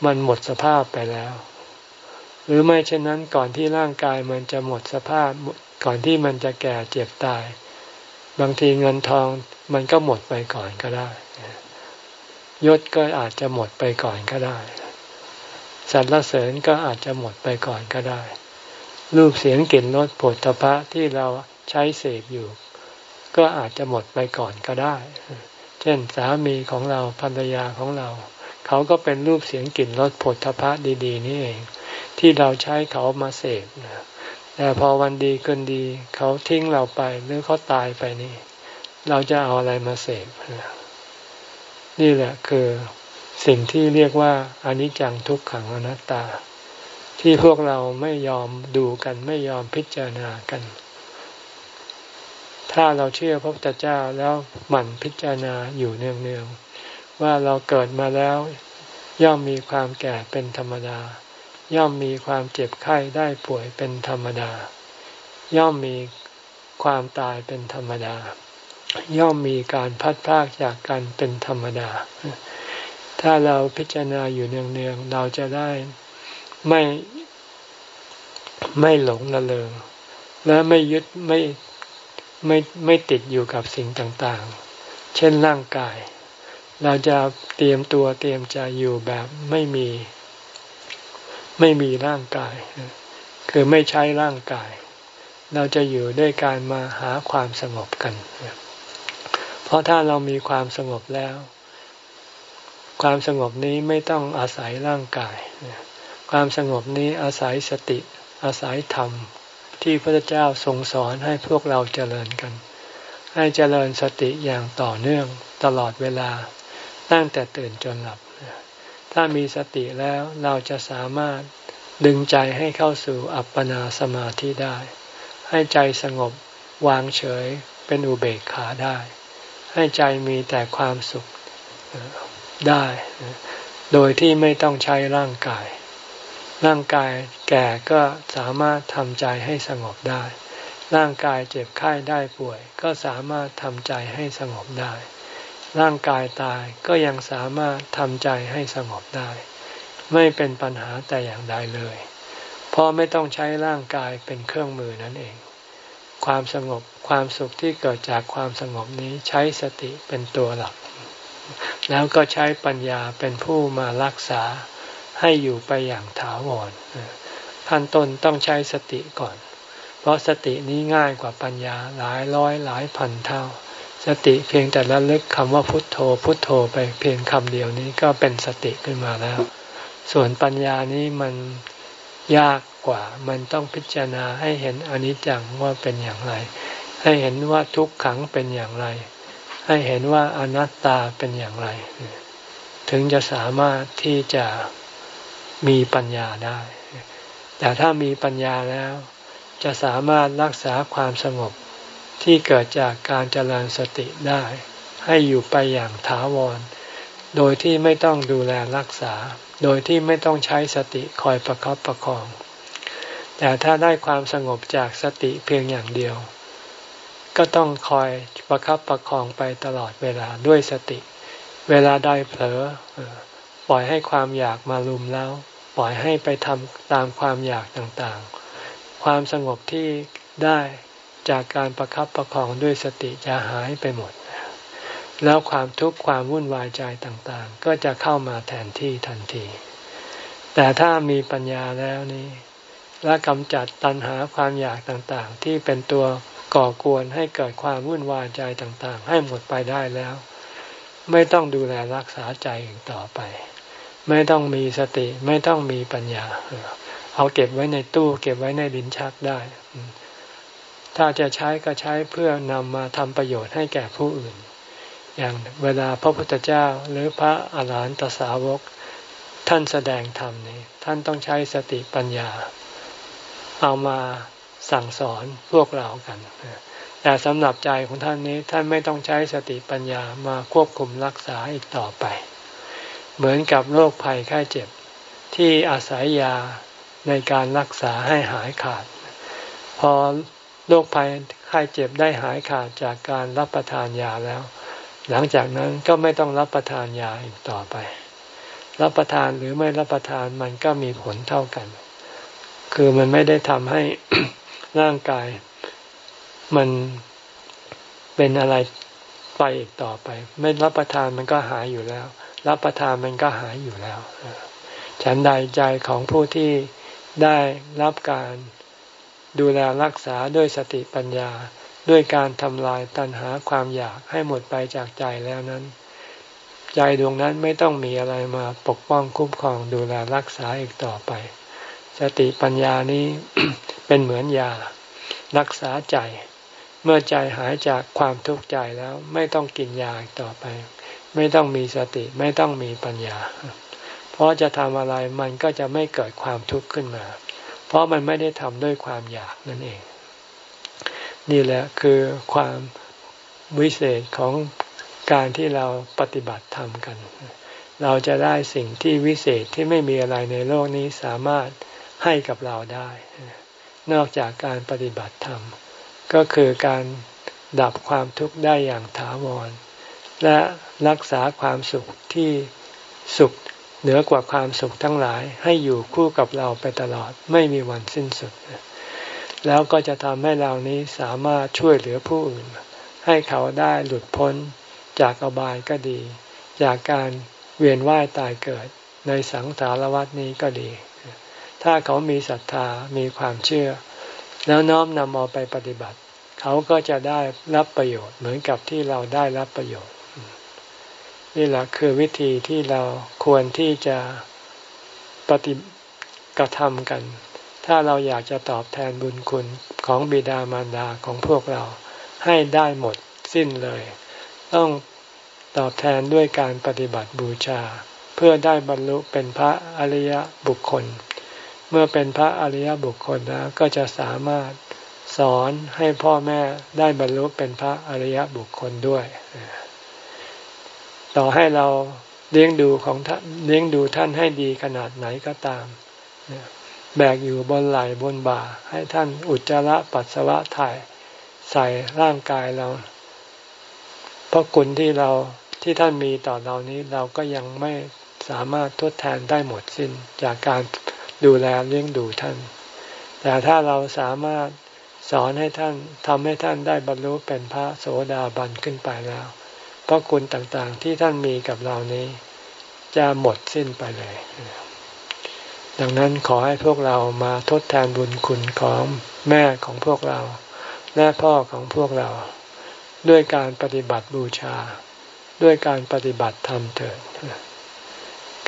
มันหมดสภาพไปแล้ว หรือไม่เช่นนั้นก่อนที่ร่างกายมันจะหมดสภาพก่อนที่มันจะแก่เจ็บตาย บางทีเงินทองมันก็หมดไปก่อนก็ได้ยศก็อาจจะหมดไปก่อนก็ได้สรรเสริญก็อาจจะหมดไปก่อนก็ได้ รูปเสียงกลิ่นรสผลตภะที่เราใช้เสพอยู่ ก็อาจจะหมดไปก่อนก็ได้ เช่นสามีของเราภรรยาของเรา เขาก็เป็นรูปเสียงกลิ่นรสผลทพะดี ๆ นี่เอง ที่เราใช้เขามาเสพแต่พอวันดีเกินดี เขาทิ้งเราไปหรือเขาตายไปนี่ เราจะเอาอะไรมาเสพนี่แหละคือสิ่งที่เรียกว่าอนิจจังทุกขังอนัตตา ที่พวกเราไม่ยอมดูกันไม่ยอมพิจารณากัน ถ้าเราเชื่อพระพุทธเจ้าแล้วหมั่นพิจารณาอยู่เนืองๆ ว่าเราเกิดมาแล้ว ย่อมมีความแก่เป็นธรรมดา ย่อมมีความเจ็บไข้ได้ป่วยเป็นธรรมดา ย่อมมีความตายเป็นธรรมดา ย่อมมีการพัดพากจากกันเป็นธรรมดา ถ้าเราพิจารณาอยู่เนืองๆเราจะได้ไม่ไม่หลงละเลงและไม่ยึดไม่ไม่ไม่ติดอยู่กับสิ่งต่างๆ เช่นร่างกาย เราจะเตรียมตัวเตรียมใจอยู่แบบไม่มี ไม่มีร่างกาย คือไม่ใช้ร่างกาย เราจะอยู่ด้วยการมาหาความสงบกัน เพราะถ้าเรามีความสงบแล้ว ความสงบนี้ไม่ต้องอาศัยร่างกาย ความสงบนี้อาศัยสติ อาศัยธรรม ที่พระเจ้าทรงสอนให้พวกเราเจริญกัน ให้เจริญสติอย่างต่อเนื่องตลอดเวลา ตั้งแต่ตื่นจนหลับ ถ้ามีสติแล้วเราจะสามารถดึงใจให้เข้าสู่อัปปนาสมาธิได้ ให้ใจสงบวางเฉยเป็นอุเบกขาได้ ให้ใจมีแต่ความสุขได้ โดยที่ไม่ต้องใช้ร่างกาย ร่างกายแก่ก็สามารถทำใจให้สงบได้ ร่างกายเจ็บไข้ได้ป่วย ก็สามารถทำใจให้สงบได้ ร่างกายตายก็ยังสามารถทำใจให้สงบได้ ไม่เป็นปัญหาแต่อย่างใดเลย เพราะไม่ต้องใช้ร่างกายเป็นเครื่องมือนั่นเอง ความสงบความสุขที่เกิดจากความสงบนี้ใช้สติเป็นตัวหลัก แล้วก็ใช้ปัญญาเป็นผู้มารักษาให้อยู่ไปอย่างถาวรขั้นต้นต้องใช้สติก่อน เพราะสตินี้ง่ายกว่าปัญญาหลายร้อยหลายพันเท่า สติเพียงแต่ละลึกคำว่าพุทโธ พุทโธไปเพียงคำเดียวนี้ก็เป็นสติขึ้นมาแล้ว ส่วนปัญญานี้มันยากกว่า มันต้องพิจารณาให้เห็นอนิจจังว่าเป็นอย่างไร ให้เห็นว่าทุกขังเป็นอย่างไร ให้เห็นว่าอนัตตาเป็นอย่างไร ถึงจะสามารถที่จะมีปัญญาได้ แต่ถ้ามีปัญญาแล้ว จะสามารถรักษาความสงบ ที่เกิดจากการเจริญสติได้ ให้อยู่ไปอย่างถาวร โดยที่ไม่ต้องดูแลรักษา โดยที่ไม่ต้องใช้สติคอยประครับประคอง แต่ถ้าได้ความสงบจากสติเพียงอย่างเดียว ก็ต้องคอยประครับประคองไปตลอดเวลาด้วยสติ เวลาใดเผลอปล่อยให้ความอยากมาลุมแล้ว ปล่อยให้ไปทำตามความอยากต่างๆ ความสงบที่ได้ จากการประครับประคองด้วยสติจะหายไปหมด แล้วความทุกข์ความวุ่นวายใจต่างๆ ก็จะเข้ามาแทนที่ทันที แต่ถ้ามีปัญญาแล้วนี้และกำจัดตัณหาความอยากต่างๆ ที่เป็นตัวก่อกวนให้เกิดความวุ่นวายใจต่างๆ ให้หมดไปได้แล้ว ไม่ต้องดูแลรักษาใจอีกต่อไป ไม่ต้องมีสติไม่ต้องมีปัญญา เอาเก็บไว้ในตู้ เก็บไว้ในลิ้นชักได้ ถ้าจะใช้ก็ใช้เพื่อนำมาทำประโยชน์ให้แก่ผู้อื่น อย่างเวลาพระพุทธเจ้าหรือพระอาหารหันตสาวก ท่านแสดงธรรมนี้ ท่านต้องใช้สติปัญญา เอามาสั่งสอนพวกเรากัน แต่สำหรับใจของท่านนี้ท่านไม่ต้องใช้สติปัญญามาควบคุมรักษาอีกต่อไป เหมือนกับโรคภัยไข้เจ็บ ที่อาศัยยาในการรักษาให้หายขาด พอ โรคภัยไข้เจ็บได้หายขาดจากการรับประทานยาแล้ว หลังจากนั้นก็ไม่ต้องรับประทานยาอีกต่อไป รับประทานหรือไม่รับประทานมันก็มีผลเท่ากัน คือมันไม่ได้ทำให้ร่างกาย มันเป็นอะไรไปอีกต่อไป ไม่รับประทานมันก็หายอยู่แล้ว รับประทานมันก็หายอยู่แล้วฉันใดใจของผู้ที่ได้รับการ ดูแลรักษาด้วยสติปัญญา ด้วยการทำลายตัณหาความอยากให้หมดไปจากใจแล้วนั้น ใจดวงนั้นไม่ต้องมีอะไรมาปกป้องคุ้มครองดูแลรักษาอีกต่อไป สติปัญญานี้เป็นเหมือนยา รักษาใจ เมื่อใจหายจากความทุกข์ใจแล้วไม่ต้องกินยาอีกต่อไป ไม่ต้องมีสติไม่ต้องมีปัญญา เพราะจะทำอะไรมันก็จะไม่เกิดความทุกข์ขึ้นมา ราะมันไม่ได้ทำด้วยความอยากนั่นเอง นี่แหละคือความวิเศษของการที่เราปฏิบัติธรรมกัน เราจะได้สิ่งที่วิเศษที่ไม่มีอะไรในโลกนี้สามารถให้กับเราได้ นอกจากการปฏิบัติธรรม ก็คือการดับความทุกข์ได้อย่างถาวร และรักษาความสุขที่สุข เหนือกว่าความสุขทั้งหลายให้อยู่คู่กับเราไปตลอดไม่มีวันสิ้นสุด แล้วก็จะทำให้เรานี้สามารถช่วยเหลือผู้อื่น ให้เขาได้หลุดพ้น จากอบายก็ดี จากการเวียนว่ายตายเกิดในสังสารวัฏนี้ก็ดี ถ้าเขามีศรัทธามีความเชื่อ แล้วน้อมนำเอาไปปฏิบัติ เขาก็จะได้รับประโยชน์เหมือนกับที่เราได้รับประโยชน์ นี่แหละคือวิธีที่เราควรที่จะปฏิกระทำกัน ถ้าเราอยากจะตอบแทนบุญคุณของบิดามารดาของพวกเราให้ได้หมดสิ้นเลย ต้องตอบแทนด้วยการปฏิบัติบูชา เพื่อได้บรรลุเป็นพระอริยบุคคล เมื่อเป็นพระอริยบุคคลแล้วก็จะสามารถสอนให้พ่อแม่ได้บรรลุเป็นพระอริยบุคคลด้วย ต่อให้เราเลี้ยงดูของท่านเลี้ยงดูท่านให้ดีขนาดไหนก็ตามแบกอยู่บนไหล่บนบ่า ให้ท่านอุจจาระปัสสาวะถ่ายใส่ร่างกายเรา เพราะคุณที่เราที่ท่านมีต่อเรานี้เราก็ยังไม่สามารถทดแทนได้หมดสิ้นจากการดูแลเลี้ยงดูท่าน แต่ถ้าเราสามารถสอนให้ท่านทำให้ท่านได้บรรลุเป็นพระโสดาบันขึ้นไปแล้ว พราะคุณต่างๆที่ท่านมีกับเรานี้ จะหมดสิ้นไปเลย ดังนั้นขอให้พวกเรามาทดแทนบุญคุณของแม่ของพวกเรา และพ่อของพวกเรา ด้วยการปฏิบัติบูชา ด้วยการปฏิบัติธรรมเถิด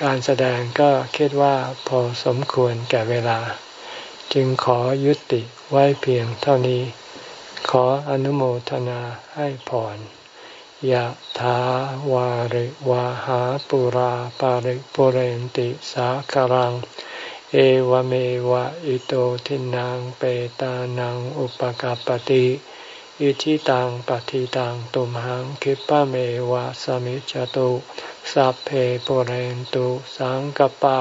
การแสดงก็คิดว่าพอสมควรแก่เวลา จึงขอยุติไว้เพียงเท่านี้ ขออนุโมทนาให้พร ยะถาวาริวาหาปุราปาริปุเรนติสาคารัง เอวเมวะอิโตทินังเปตานังอุปกาปติอิชิตังปฏิตังตุมหังคิปะเมวะสมิจจตุสัพเพปุเรนตุสังกปา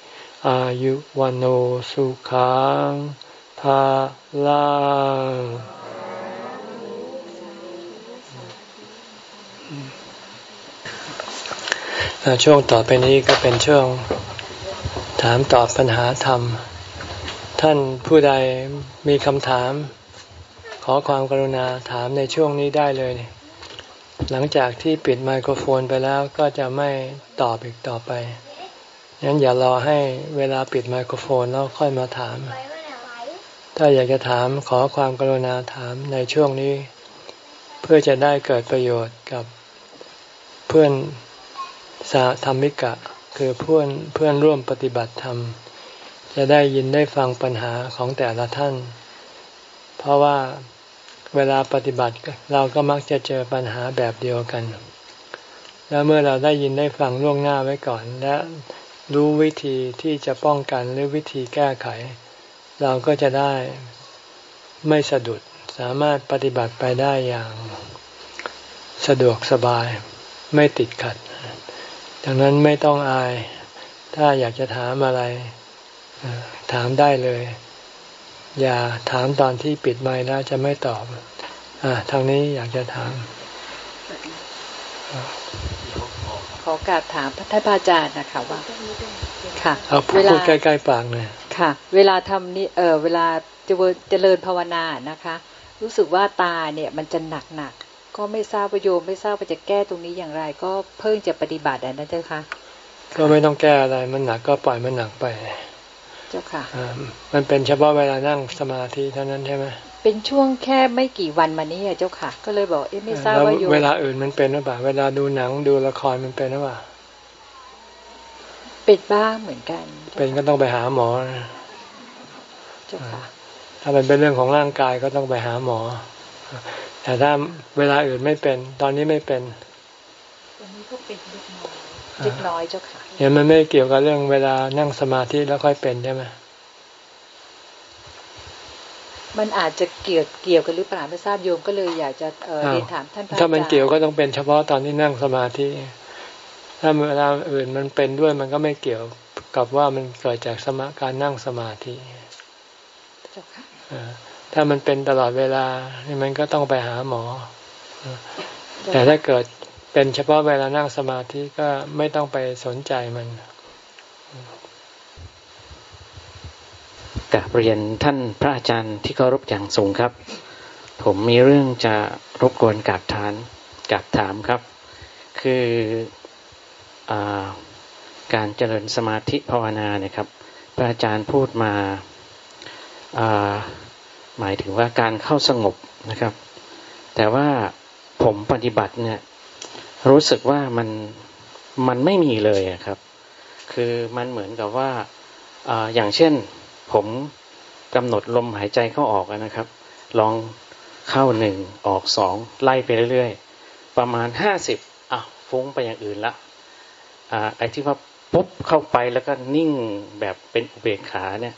อายุวันโอสุขังภาลังช่วงต่อไปนี้ก็เป็นช่วงถามตอบปัญหาธรรม ท่านผู้ใดมีคำถาม ขอความกรุณาถามในช่วงนี้ได้เลย หลังจากที่ปิดไมโครโฟนไปแล้วก็จะไม่ตอบอีกต่อไป งั้นอย่ารอให้เวลาปิดไมโครโฟนแล้วค่อยมาถาม ถ้าอยากจะถามขอความกรุณาถามในช่วงนี้ เพื่อจะได้เกิดประโยชน์กับเพื่อนสาธรรมิกะ คือเพื่อนเพื่อนร่วมปฏิบัติธรรม จะได้ยินได้ฟังปัญหาของแต่ละท่าน เพราะว่าเวลาปฏิบัติเราก็มักจะเจอปัญหาแบบเดียวกัน แล้วเมื่อเราได้ยินได้ฟังล่วงหน้าไว้ก่อนและ รู้วิธีที่จะป้องกันหรือวิธีแก้ไข เราก็จะได้ไม่สะดุดสามารถปฏิบัติไปได้อย่างสะดวกสบายไม่ติดขัด ดังนั้นไม่ต้องอาย ถ้าอยากจะถามอะไร ถามได้เลย อย่าถามตอนที่ปิดไมค์แล้วจะไม่ตอบอทางนี้อยากจะถาม ขอกราบถามพระท่านอาจารย์นะคะว่า ค่ะเอาพูดใกล้ๆปากเลยค่ะ เวลาทำนี่เออเวลาจะเจริญภาวนานะคะ รู้สึกว่าตาเนี่ยมันจะหนักหนักก็ไม่ทราบประโยมไม่ทราบว่าจะแก้ตรงนี้อย่างไร ก็เพิ่งจะปฏิบัตินะเจ้าค่ะ ก็ไม่ต้องแก้อะไรมันหนักก็ปล่อยมันหนักไป เจ้าค่ะอ่ามันเป็นเฉพาะเวลานั่งสมาธิเท่านั้นใช่ไหม เป็นช่วงแค่ไม่กี่วันมานี้เจ้าค่ะ ก็เลยบอกเอ๊ะไม่ทราบว่าโยมเวลาอื่นมันเป็นหรือเปล่าเวลาดูหนังดูละครมันเป็นหรือเปล่าเป็นบ้างเหมือนกัน เป็นก็ต้องไปหาหมอเจ้าค่ะถ้ามันเป็นเรื่องของร่างกายก็ต้องไปหาหมอ แต่ถ้าเวลาอื่นไม่เป็น ตอนนี้ไม่เป็นตอนนี้ก็เป็นเล็กน้อยเล็กน้อยเจ้าค่ะเห็นมันไม่เกี่ยวกับเรื่องเวลานั่งสมาธิแล้วค่อยเป็นใช่ไหม มันอาจจะเกี่ยวเกี่ยวกันหรือเปล่าไม่ทราบโยมก็เลยอยากจะเรียนถามท่านพระอาจารย์ถ้ามันเกี่ยวก็ต้องเป็นเฉพาะตอนที่นั่งสมาธิถ้าเวลาอื่นมันเป็นด้วยมันก็ไม่เกี่ยวกับว่ามันเกิดจากสมาการนั่งสมาธิเจ้าค่ะถ้ามันเป็นตลอดเวลามันก็ต้องไปหาหมอ แต่ถ้าเกิดเป็นเฉพาะเวลานั่งสมาธิก็ไม่ต้องไปสนใจมัน กับเรียนท่านพระอาจารย์ที่เคารพอย่างสูงครับ ผมมีเรื่องจะรบกวนกับฐานกับถามครับ คืออการเจริญสมาธิภาวนาเนี่ยครับ พระอาจารย์พูดมาหมายถึงว่าการเข้าสงบนะครับ แต่ว่าผมปฏิบัติเนี่ยรู้สึกว่ามันมันไม่มีเลยครับ คือมันเหมือนกับว่าออย่างเช่น ผมกำหนดลมหายใจเข้าออกนะครับ ลองเข้าหนึ่งออกสองไล่ไปเรื่อยๆ ประมาณห้าสิบอะฟุ้งไปอย่างอื่นละอ่าไอ้ที่ว่าปุ๊บเข้าไปแล้วก็นิ่งแบบเป็นอุเบกขาเนี่ย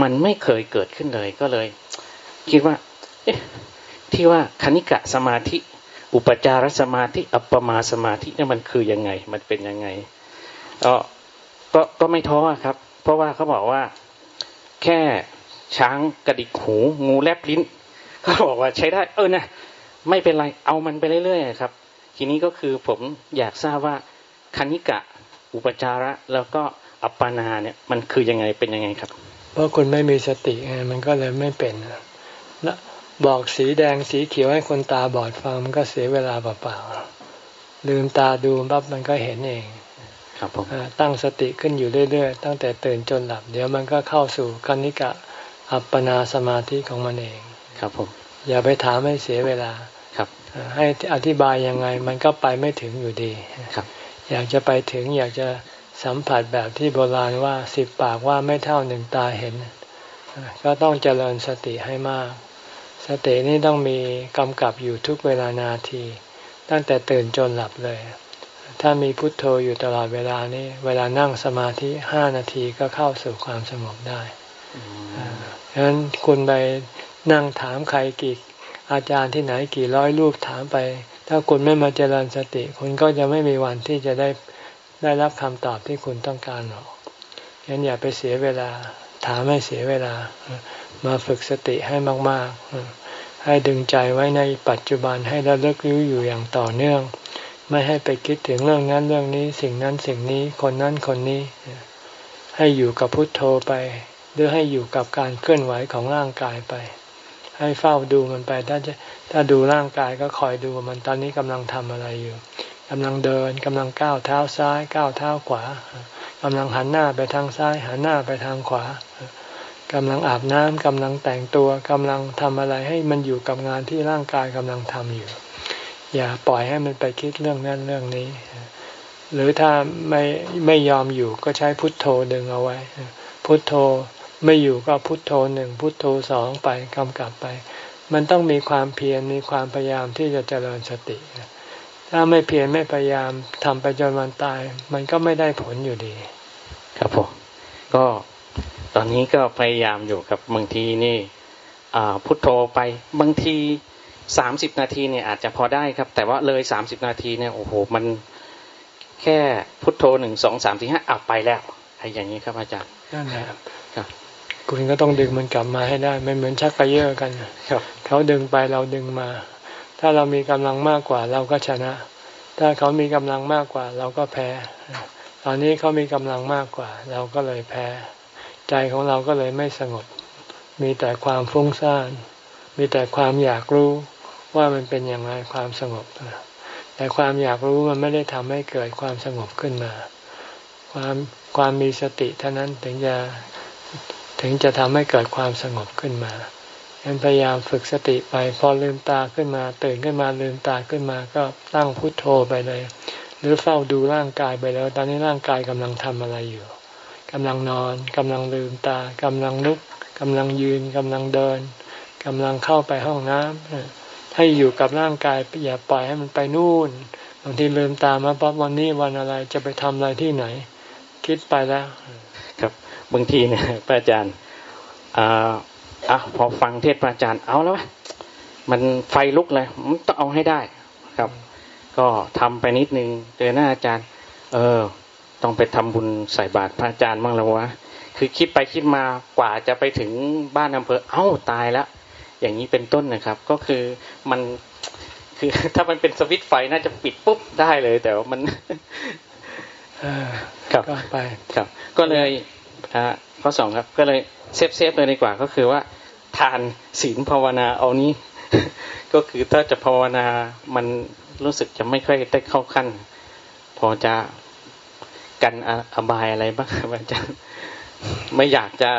มันไม่เคยเกิดขึ้นเลยก็เลย คิดว่า เอ๊ะที่ว่าคณิกะสมาธิ อุปจารสมาธิ อัปปมาสมาธินี่มันคือยังไง มันเป็นยังไงก็ก็ก็ไม่ท้อครับ เพราะว่าเขาบอกว่า แค่ช้างกระดิกหูงูแลบลิ้นเขาบอกว่าใช้ได้เออนะไม่เป็นไรเอามันไปเรื่อยๆครับ ทีนี้ก็คือผมอยากทราบว่าคณิกะ อุปจาระแล้วก็อัปปนาเนี่ยมันคือยังไงเป็นยังไงครับ เพราะคุณไม่มีสติไงมันก็เลยไม่เป็นแล้วบอกสีแดงสีเขียวให้คนตาบอดฟังมันก็เสียเวลาเปล่าๆลืมตาดูปั๊บมันก็เห็นเอง ครับผมตั้งสติขึ้นอยู่เรื่อยๆ ตั้งแต่ตื่นจนหลับ เดี๋ยวมันก็เข้าสู่กนิกะอัปปนาสมาธิของมันเอง ครับผมอย่าไปถามให้เสียเวลาครับ ให้อธิบายยังไงมันก็ไปไม่ถึงอยู่ดีครับ อยากจะไปถึงอยากจะสัมผัสแบบที่โบราณว่าสิบปากว่าไม่เท่าหนึ่งตาเห็น ก็ต้องเจริญสติให้มาก สตินี้ต้องมีกำกับอยู่ทุกเวลานาที ตั้งแต่ตื่นจนหลับเลย ถ้ามีพุทโธอยู่ตลอดเวลานี้ เวลานั่งสมาธิห้านาทีก็เข้าสู่ความสงบได้ฉะนั้นคุณไปนั่งถามใครกี่อาจารย์ที่ไหนกี่ร้อยรูปถามไป ถ้าคุณไม่มาเจริญสติ คุณก็จะไม่มีวันที่จะได้ได้รับคำตอบที่คุณต้องการหรอกงั้นอย่าไปเสียเวลา ถามให้เสียเวลา มาฝึกสติให้มาก ๆ ให้ดึงใจไว้ในปัจจุบันให้ระลึกรู้อยู่อย่างต่อเนื่อง ไม่ให้ไปคิดถึงเรื่องนั้นเรื่องนี้ สิ่งนั้นสิ่งนี้คนนั้นคนนี้ ให้อยู่กับพุทโธไป หรือให้อยู่กับการเคลื่อนไหวของร่างกายไป ให้เฝ้าดูมันไป ถ้าจะถ้าดูร่างกายก็คอยดูมันตอนนี้กำลังทำอะไรอยู่กำลังเดินกำลังก้าวเท้าซ้าย ก้าวเท้าขวากำลังหันหน้าไปทางซ้าย หันหน้าไปทางขวากำลังอาบน้ำกำลังแต่งตัวกำลังทำอะไรให้มันอยู่กับงานที่ร่างกายกำลังทำอยู่ อย่าปล่อยให้มันไปคิดเรื่องนั้นเรื่องนี้ หรือถ้าไม่ไม่ยอมอยู่ก็ใช้พุทโธดึงเอาไว้ พุทโธไม่อยู่ก็พุทโธหนึ่งพุทโธสองไปกำกับไป มันต้องมีความเพียรมีความพยายามที่จะเจริญสติ ถ้าไม่เพียรไม่พยายามทำไปจนวันตาย มันก็ไม่ได้ผลอยู่ดี ครับผมก็ตอนนี้ก็พยายามอยู่กับบางทีนี่พุทโธไปบางที สามสิบนาทีเนี่ยอาจจะพอได้ครับ แต่ว่าเลยสามสิบนาทีเนี่ยโอ้โหมันแค่พุทโธหนึ่งสองสามสี่ห้าอับไปแล้วอะไรอย่างนี้ครับอาจารย์นั่นแหละครับ คุณก็ต้องดึงมันกลับมาให้ได้ไม่เหมือนชักกระเยาะกันครับเขาดึงไปเราดึงมา ถ้าเรามีกำลังมากกว่าเราก็ชนะ ถ้าเขามีกำลังมากกว่า เราก็แพ้ ตอนนี้เขามีกำลังมากกว่า เราก็เลยแพ้ ใจของเราก็เลยไม่สงบมีแต่ความฟุ้งซ่านมีแต่ความอยากรู้ ว่ามันเป็นอย่างไรความสงบ แต่ความอยากรู้มันไม่ได้ทำให้เกิดความสงบขึ้นมา ความความมีสติเท่านั้นถึงจะถึงจะทำให้เกิดความสงบขึ้นมาฉะนั้นพยายามฝึกสติไปพอลืมตาขึ้นมา ตื่นขึ้นมาลืมตาขึ้นมา ก็ตั้งพุทโธไปเลย หรือเฝ้าดูร่างกายไปแล้ว ตอนนี้ร่างกายกำลังทำอะไรอยู่กำลังนอนกำลังลืมตากำลังลุกกำลังยืนกำลังเดินกำลังเข้าไปห้องน้ำ ให้อยู่กับร่างกายอย่าปล่อยให้มันไปนู่นบางทีลืมตามาปั๊บวันนี้วันอะไรจะไปทำอะไรที่ไหน คิดไปแล้ว ครับบางทีเนี่ยพระอาจารย์อ่าอะพอฟังเทศพระอาจารย์เอาแล้วมันไฟลุกเลยมันต้องเอาให้ได้ครับ ก็ทำไปนิดนึงเจอหน้าอาจารย์ เออ ต้องไปทำบุญใส่บาตรพระอาจารย์บ้างแล้ววะคือคิดไปคิดมากว่าจะไปถึงบ้านอำเภอเอ้าตายแล้ว อย่างนี้เป็นต้นนะครับ ก็คือมันคือถ้ามันเป็นสวิตไฟน่าจะปิดปุ๊บได้เลย แต่ว่ามันครับไปครับ ก็เลยข้อสองครับ ก็เลย safe safe เลยดีกว่าก็คือว่าทานศีลภาวนาเอานี้ ก็คือถ้าจะภาวนามันรู้สึกจะไม่ค่อยได้เข้าขั้น พอจะกันอบายอะไรบ้างครับอาจารย์ไม่อยากจะ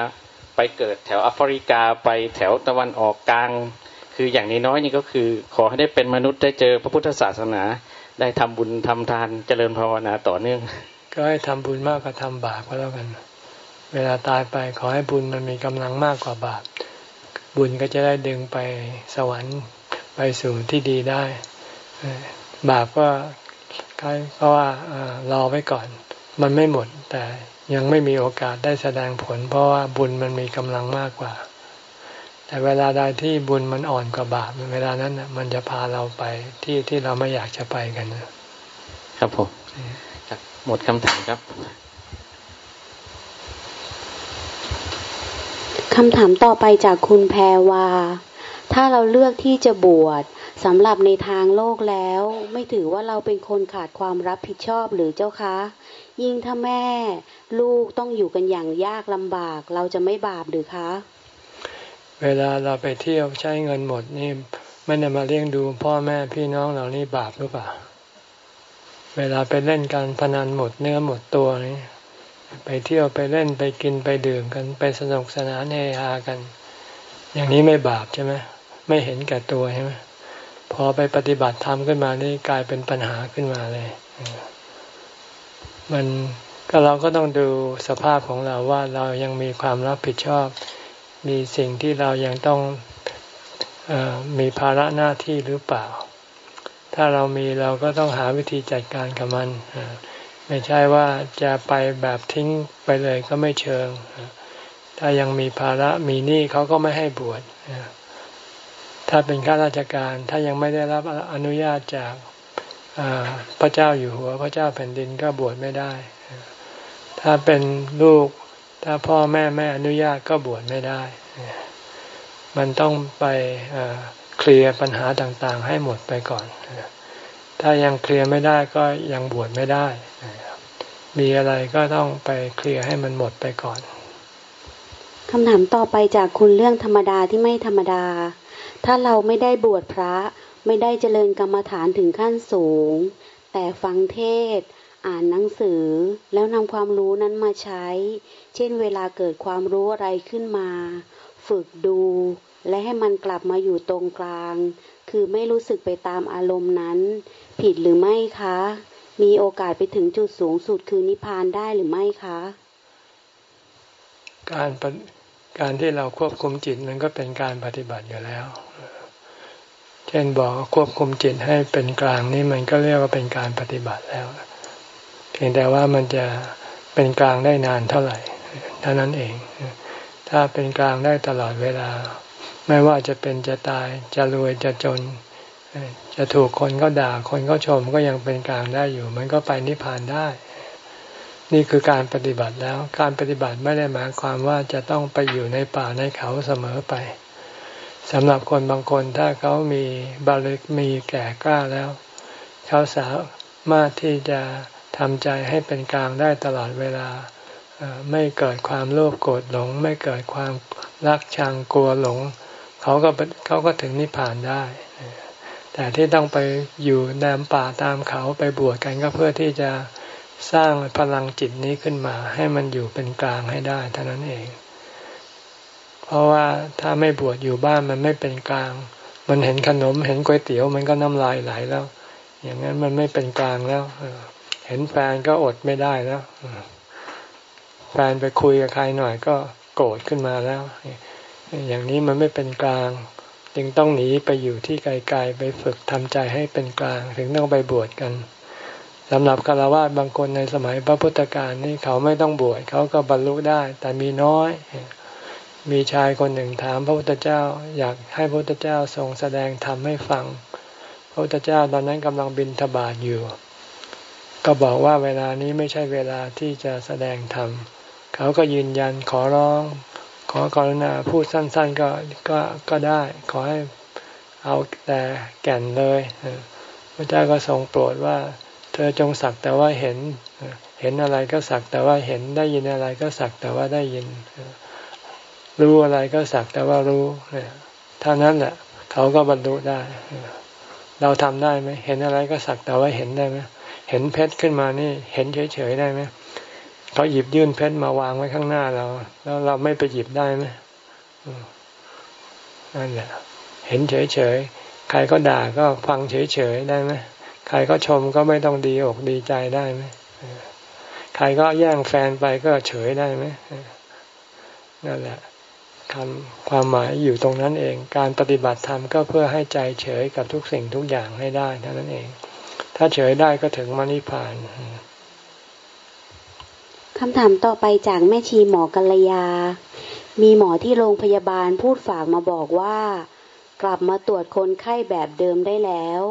ไปเกิดแถวแอฟริกาไปแถวตะวันออกกลาง คืออย่างน้อยนี่ก็คือ ขอให้ได้เป็นมนุษย์ได้เจอพระพุทธศาสนา ได้ทำบุญทำทานเจริญภาวนาต่อเนื่อง ก็ให้ทำบุญมากกว่าทำบาปก็แล้วกัน เวลาตายไปขอให้บุญมันมีกำลังมากกว่าบาป บุญก็จะได้ดึงไปสวรรค์ไปสู่ที่ดีได้ บาปก็ก็ว่ารอไว้ก่อน มันไม่หมดแต่ ยังไม่มีโอกาสได้แสดงผล เพราะว่าบุญมันมีกำลังมากกว่า แต่เวลาใดที่บุญมันอ่อนกว่าบาปเวลานั้นมันจะพาเราไปที่ที่เราไม่อยากจะไปกันครับผมหมดคำถามครับคำถามต่อไปจากคุณแพรวา ถ้าเราเลือกที่จะบวชสำหรับในทางโลกแล้ว ไม่ถือว่าเราเป็นคนขาดความรับผิดชอบหรือเจ้าคะ ยิ่งถ้าแม่ ลูกต้องอยู่กันอย่างยากลำบาก เราจะไม่บาปหรือคะ เวลาเราไปเที่ยวใช้เงินหมดนี่ไม่ได้มาเลี้ยงดูพ่อแม่พี่น้องเรานี่บาปหรือเปล่า เวลาไปเล่นการพนันหมดเนื้อหมดตัวนี่ไปเที่ยวไปเล่นไปกินไปดื่มกันไปสนุกสนานเฮฮากัน อย่างนี้ไม่บาปใช่ไหมไม่เห็นแก่ตัวใช่ไหมพอไปปฏิบัติธรรมขึ้นมานี่กลายเป็นปัญหาขึ้นมาเลย มันก็เราก็ต้องดูสภาพของเราว่าเรายังมีความรับผิดชอบ มีสิ่งที่เรายังต้องอมีภาระหน้าที่หรือเปล่า ถ้าเรามีเราก็ต้องหาวิธีจัดการกับมัน ไม่ใช่ว่าจะไปแบบทิ้งไปเลยก็ไม่เชิง ถ้ายังมีภาระมีหนี้เขาก็ไม่ให้บวชถ้าเป็นข้าราชการถ้ายังไม่ได้รับอนุญาตจาก พระเจ้าอยู่หัว พระเจ้าแผ่นดินก็บวชไม่ได้ ถ้าเป็นลูกถ้าพ่อแม่ไม่อนุญาตก็บวชไม่ได้ มันต้องไปเคลียร์ปัญหาต่างๆ ให้หมดไปก่อน ถ้ายังเคลียร์ไม่ได้ก็ยังบวชไม่ได้ มีอะไรก็ต้องไปเคลียร์ให้มันหมดไปก่อนคำถามต่อไปจากคุณเรื่องธรรมดาที่ไม่ธรรมดา ถ้าเราไม่ได้บวชพระ ไม่ได้เจริญกรรมฐานถึงขั้นสูง แต่ฟังเทศ อ่านหนังสือ แล้วนำความรู้นั้นมาใช้ เช่นเวลาเกิดความรู้อะไรขึ้นมา ฝึกดู และให้มันกลับมาอยู่ตรงกลาง คือไม่รู้สึกไปตามอารมณ์นั้น ผิดหรือไม่คะ มีโอกาสไปถึงจุดสูงสุดคือนิพพานได้หรือไม่คะ การการที่เราควบคุมจิตมันก็เป็นการปฏิบัติอยู่แล้ว เช่นบอกควบคุมจิตให้เป็นกลางนี่มันก็เรียกว่าเป็นการปฏิบัติแล้ว เพียงแต่ว่ามันจะเป็นกลางได้นานเท่าไหร่เท่านั้นเอง ถ้าเป็นกลางได้ตลอดเวลา ไม่ว่าจะเป็นจะตายจะรวยจะจน จะถูกคนก็ด่าคนก็ชมก็ยังเป็นกลางได้อยู่ มันก็ไปนิพพานได้ นี่คือการปฏิบัติแล้ว การปฏิบัติไม่ได้หมายความว่าจะต้องไปอยู่ในป่าในเขาเสมอไป สำหรับคนบางคนถ้าเขามีบาลิกมีแก่กล้าแล้ว เขาสามารถที่จะทำใจให้เป็นกลางได้ตลอดเวลา ไม่เกิดความโลภโกรธหลง ไม่เกิดความรักชังกลัวหลง เขาก็เขาก็ถึงนิพพานได้ แต่ที่ต้องไปอยู่ในป่าตามเขาไปบวชกันก็เพื่อที่จะสร้างพลังจิตนี้ขึ้นมา ให้มันอยู่เป็นกลางให้ได้เท่านั้นเอง เพราะว่าถ้าไม่บวชอยู่บ้านมันไม่เป็นกลาง มันเห็นขนมเห็นก๋วยเตี๋ยวมันก็น้ำลายไหลแล้ว อย่างนั้นมันไม่เป็นกลางแล้วเห็นแฟนก็อดไม่ได้แล้วแฟนไปคุยกับใครหน่อยก็โกรธขึ้นมาแล้ว อย่างนี้มันไม่เป็นกลาง จึงต้องหนีไปอยู่ที่ไกลๆไปฝึกทำใจให้เป็นกลาง ถึงต้องไปบวชกันสำหรับคารวะบางคนในสมัยพระพุทธการนี่เขาไม่ต้องบวชเขาก็บรรลุได้ แต่มีน้อย มีชายคนหนึ่งถามพระพุทธเจ้า อยากให้พระพุทธเจ้าทรงแสดงธรรมให้ฟัง พระพุทธเจ้าตอนนั้นกำลังบินทบาทอยู่ ก็บอกว่าเวลานี้ไม่ใช่เวลาที่จะแสดงธรรม เขาก็ยืนยันขอร้อง ขอกรุณาพูดสั้น ๆก็ก็ก็ได้ ขอให้เอาแต่แก่นเลยพระเจ้าก็ทรงโปรดว่า เธอจงสักแต่ว่าเห็น เห็นอะไรก็สักแต่ว่าเห็นได้ยินอะไรก็สักแต่ว่าได้ยิน รู้อะไรก็สักแต่ว่ารู้เท่านั้นแหละเขาก็บรรลุได้ เราทำได้ไหมเห็นอะไรก็สักแต่ว่าเห็นได้ไหมเห็นเพชรขึ้นมานี่ เห็นเฉยๆได้ไหมเขาหยิบยื่นเพชรมาวางไว้ข้างหน้าเรา แล้วเราไม่ไปหยิบได้ไหมนั่นแหละเห็นเฉยๆใครก็ด่าก็ฟังเฉยๆได้ไหมใครก็ชมก็ไม่ต้องดีอกดีใจได้ไหมใครก็แย่งแฟนไปก็เฉยได้ไหมนั่นแหละ คำความหมายอยู่ตรงนั้นเอง การปฏิบัติธรรมก็เพื่อให้ใจเฉยกับทุกสิ่งทุกอย่างให้ได้เท่านั้นเอง ถ้าเฉยได้ก็ถึงมรรคผานคำถามต่อไปจากแม่ชีหมอกัลยา มีหมอที่โรงพยาบาลพูดฝากมาบอกว่า กลับมาตรวจคนไข้แบบเดิมได้แล้ว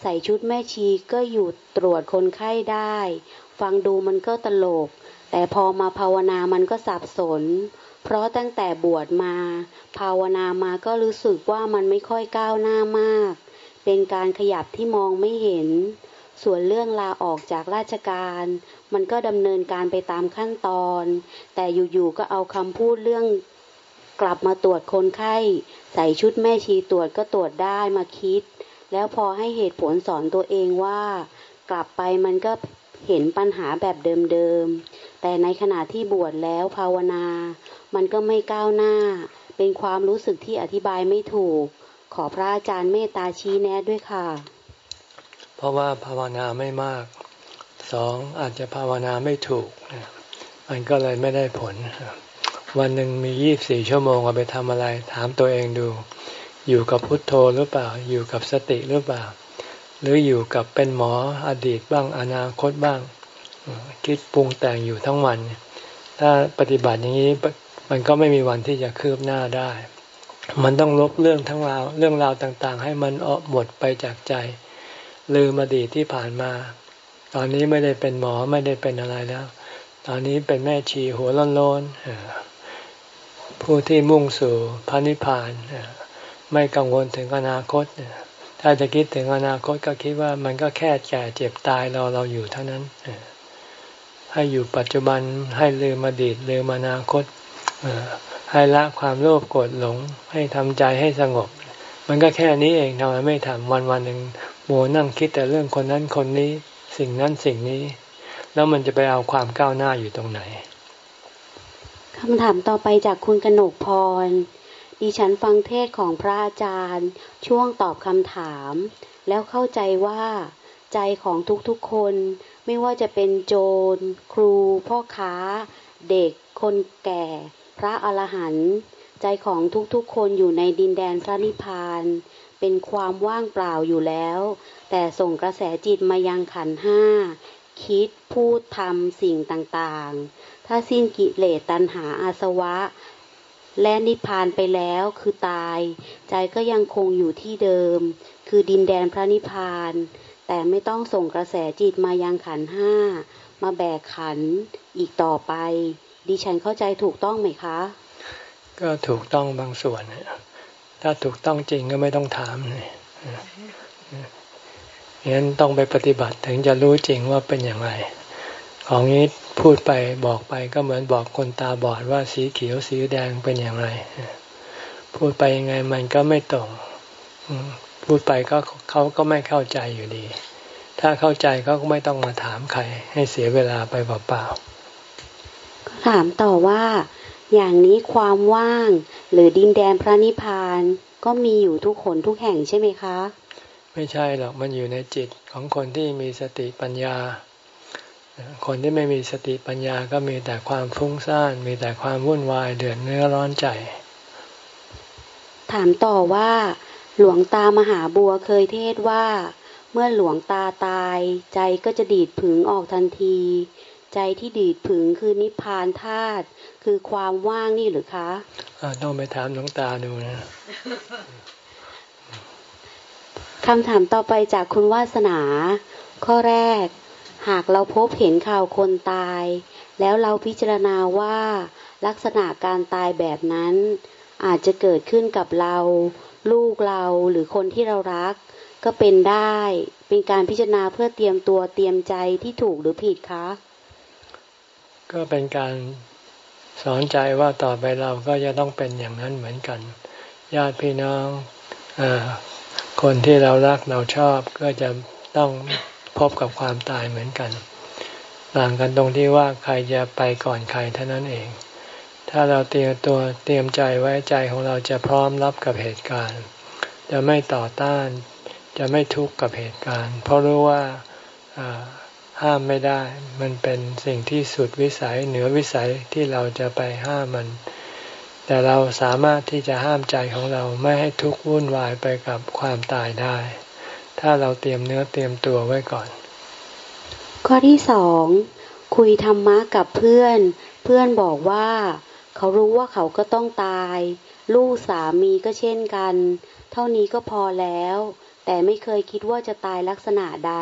ใส่ชุดแม่ชีก็อยู่ตรวจคนไข้ได้ ฟังดูมันก็ตลก แต่พอมาภาวนามันก็สับสน เพราะตั้งแต่บวชมา ภาวนามาก็รู้สึกว่ามันไม่ค่อยก้าวหน้ามาก เป็นการขยับที่มองไม่เห็น ส่วนเรื่องลาออกจากราชการ มันก็ดำเนินการไปตามขั้นตอน แต่อยู่ๆก็เอาคำพูดเรื่องกลับมาตรวจคนไข้ ใส่ชุดแม่ชีตรวจก็ตรวจได้มาคิด แล้วพอให้เหตุผลสอนตัวเองว่า กลับไปมันก็เห็นปัญหาแบบเดิมๆ แต่ในขณะที่บวชแล้วภาวนา มันก็ไม่ก้าวหน้า เป็นความรู้สึกที่อธิบายไม่ถูก ขอพระอาจารย์เมตตาชี้แนะด้วยค่ะ เพราะว่าภาวนาไม่มากสองอาจจะภาวนาไม่ถูก มันก็เลยไม่ได้ผล วันหนึ่งมียี่บสี่ชั่วโมงเอาไปทำอะไร ถามตัวเองดู อยู่กับพุทโธหรือเปล่า อยู่กับสติหรือเปล่า หรืออยู่กับเป็นหมออดีตบ้างอนาคตบ้าง คิดปรุงแต่งอยู่ทั้งวัน ถ้าปฏิบัติอย่างนี้ มันก็ไม่มีวันที่จะคืบหน้าได้ มันต้องลบเรื่องทั้งราวเรื่องราวต่างๆ ให้มันออกหมดไปจากใจ ลืมอดีตที่ผ่านมา ตอนนี้ไม่ได้เป็นหมอไม่ได้เป็นอะไรแล้ว ตอนนี้เป็นแม่ชีหัวล้นๆผู้ที่มุ่งสู่พระนิพพานไม่กังวลถึงอนาคตถ้าจะคิดถึงอนาคตก็คิดว่ามันก็แค่แก่เจ็บตายเราเราอยู่เท่านั้นให้อยู่ปัจจุบันให้ลืมอดีตลืมอนาคต ให้ละความโลภโกรธหลงให้ทำใจให้สงบ มันก็แค่นี้เองทำไมไม่ทำวันวันหนึ่งโมนั่งคิดแต่เรื่องคนนั้นคนนี้ สิ่งนั้นสิ่งนี้ แล้วมันจะไปเอาความก้าวหน้าอยู่ตรงไหนคำถามต่อไปจากคุณกนกพร ดิฉันฟังเทศของพระอาจารย์ ช่วงตอบคำถาม แล้วเข้าใจว่าใจของทุกๆคนไม่ว่าจะเป็นโจร ครู พ่อค้า เด็ก คนแก่ พระอรหันต์ใจของทุกๆคนอยู่ในดินแดนพระนิพพาน เป็นความว่างเปล่าอยู่แล้ว แต่ส่งกระแสจิตมายังขันห้า คิดพูดทำสิ่งต่างๆ ถ้าสิ้นกิเลสตัณหาอาสวะ และนิพพานไปแล้วคือตาย ใจก็ยังคงอยู่ที่เดิม คือดินแดนพระนิพพาน แต่ไม่ต้องส่งกระแสจิตมายังขันห้า มาแบกขันอีกต่อไป ดิฉันเข้าใจถูกต้องไหมคะ ก็ถูกต้องบางส่วนถ้าถูกต้องจริงก็ไม่ต้องถามเลยงั้นต้องไปปฏิบัติถึงจะรู้จริงว่าเป็นอย่างไร ของนี้พูดไปบอกไปก็เหมือนบอกคนตาบอดว่าสีเขียวสีแดงเป็นอย่างไร พูดไปยังไงมันก็ไม่ตรงพูดไปก็เขาก็ไม่เข้าใจอยู่ดี ถ้าเข้าใจเขาก็ไม่ต้องมาถามใคร ให้เสียเวลาไปเปล่าๆ ถามต่อว่า อย่างนี้ความว่าง หรือดินแดนพระนิพพาน ก็มีอยู่ทุกคนทุกแห่งใช่ไหมคะ ไม่ใช่หรอกมันอยู่ในจิตของคนที่มีสติปัญญา คนที่ไม่มีสติปัญญาก็มีแต่ความฟุ้งซ่านมีแต่ความวุ่นวายเดือดเนื้อร้อนใจ ถามต่อว่า หลวงตามหาบัวเคยเทศว่า เมื่อหลวงตาตายใจก็จะดีดผึงออกทันที ใจที่ดีดผึงคือนิพพานธาตุคือความว่างนี่หรือคะต้องไปถามน้องตาดูนะคำถามต่อไปจากคุณวาสนา ข้อแรก หากเราพบเห็นข่าวคนตาย แล้วเราพิจารณาว่าลักษณะการตายแบบนั้น อาจจะเกิดขึ้นกับเรา ลูกเราหรือคนที่เรารัก ก็เป็นได้ เป็นการพิจารณาเพื่อเตรียมตัวเตรียมใจที่ถูกหรือผิดคะ ก็เป็นการสอนใจว่าต่อไปเราก็จะต้องเป็นอย่างนั้นเหมือนกัน ญาติพี่น้องอคนที่เรารักเราชอบก็จะต้องพบกับความตายเหมือนกัน ต่างกันตรงที่ว่าใครจะไปก่อนใครเท่านั้นเอง ถ้าเราเตรียมตัวเตรียมใจไว้ใจของเราจะพร้อมรับกับเหตุการณ์ จะไม่ต่อต้าน จะไม่ทุกข์กับเหตุการณ์ เพราะรู้ว่า ห้ามไม่ได้ มันเป็นสิ่งที่สุดวิสัยเหนือวิสัยที่เราจะไปห้ามมัน แต่เราสามารถที่จะห้ามใจของเราไม่ให้ทุกข์วุ่นวายไปกับความตายได้ ถ้าเราเตรียมเนื้อเตรียมตัวไว้ก่อน ข้อที่สองคุยธรรมะกับเพื่อน เพื่อนบอกว่า เขารู้ว่าเขาก็ต้องตาย ลูกสามีก็เช่นกัน เท่านี้ก็พอแล้ว แต่ไม่เคยคิดว่าจะตายลักษณะใด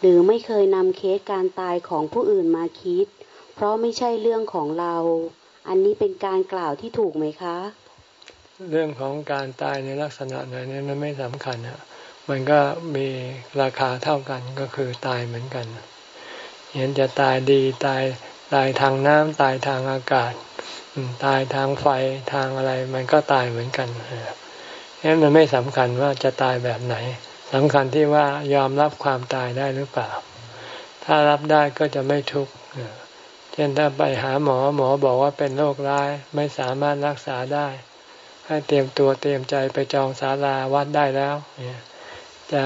หรือไม่เคยนำเคสการตายของผู้อื่นมาคิด เพราะไม่ใช่เรื่องของเรา อันนี้เป็นการกล่าวที่ถูกไหมคะ เรื่องของการตายในลักษณะไหนนี่มันไม่สำคัญอะมันก็มีราคาเท่ากันก็คือตายเหมือนกันเห็นจะตายดีตายตายทางน้ำตายทางอากาศ ตายทางไฟทางอะไร มันก็ตายเหมือนกัน นั้นมันไม่สำคัญว่าจะตายแบบไหนสำคัญที่ว่ายอมรับความตายได้หรือเปล่า ถ้ารับได้ก็จะไม่ทุกข์เช่นถ้าไปหาหมอหมอบอกว่าเป็นโรคร้ายไม่สามารถรักษาได้ ให้เตรียมตัวเตรียมใจไปจองศาลาวัดได้แล้วจะ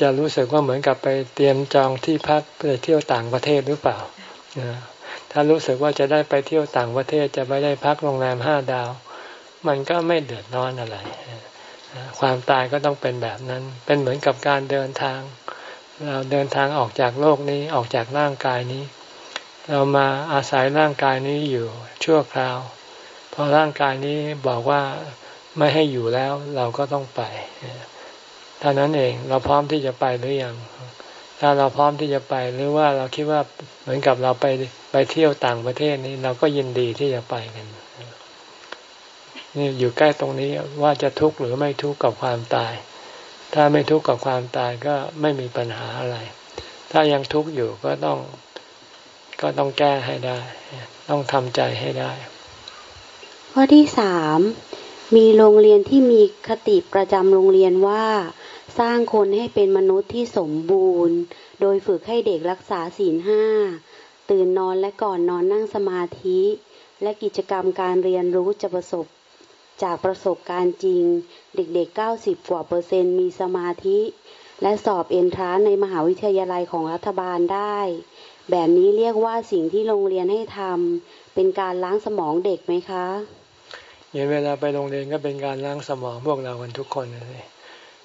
จะรู้สึกว่าเหมือนกับไปเตรียมจองที่พักไปเที่ยวต่างประเทศหรือเปล่าถ้ารู้สึกว่าจะได้ไปเที่ยวต่างประเทศจะไม่ได้พักโรงแรมห้าดาว มันก็ไม่เดือดร้อนอะไร ความตายก็ต้องเป็นแบบนั้น เป็นเหมือนกับการเดินทาง เราเดินทางออกจากโลกนี้ออกจากร่างกายนี้ เรามาอาศัยร่างกายนี้อยู่ชั่วคราว พอร่างกายนี้บอกว่าไม่ให้อยู่แล้วเราก็ต้องไปท่านั้นเองเราพร้อมที่จะไปหรือยังถ้าเราพร้อมที่จะไปหรือว่าเราคิดว่าเหมือนกับเราไปไปเที่ยวต่างประเทศนี้ เราก็ยินดีที่จะไปกัน นี่อยู่ใกล้ตรงนี้ว่าจะทุกข์หรือไม่ทุกข์กับความตาย ถ้าไม่ทุกข์กับความตายก็ไม่มีปัญหาอะไร ถ้ายังทุกข์อยู่ก็ต้องก็ต้องแก้ให้ได้ ต้องทำใจให้ได้ ข้อที่สามมีโรงเรียนที่มีคติประจำโรงเรียนว่า สร้างคนให้เป็นมนุษย์ที่สมบูรณ์ โดยฝึกให้เด็กรักษาศีลห้าตื่นนอนและก่อนนอนนั่งสมาธิ และกิจกรรมการเรียนรู้จะประสบ จากประสบการณ์จริง เด็กๆ 90 กว่าเปอร์เซ็นต์มีสมาธิ และสอบเอนทรานในมหาวิทยาลัยของรัฐบาลได้ แบบนี้เรียกว่าสิ่งที่โรงเรียนให้ทำเป็นการล้างสมองเด็กไหมคะอย่างเวลาไปโรงเรียนก็เป็นการล้างสมองพวกเรากันทุกคนเลย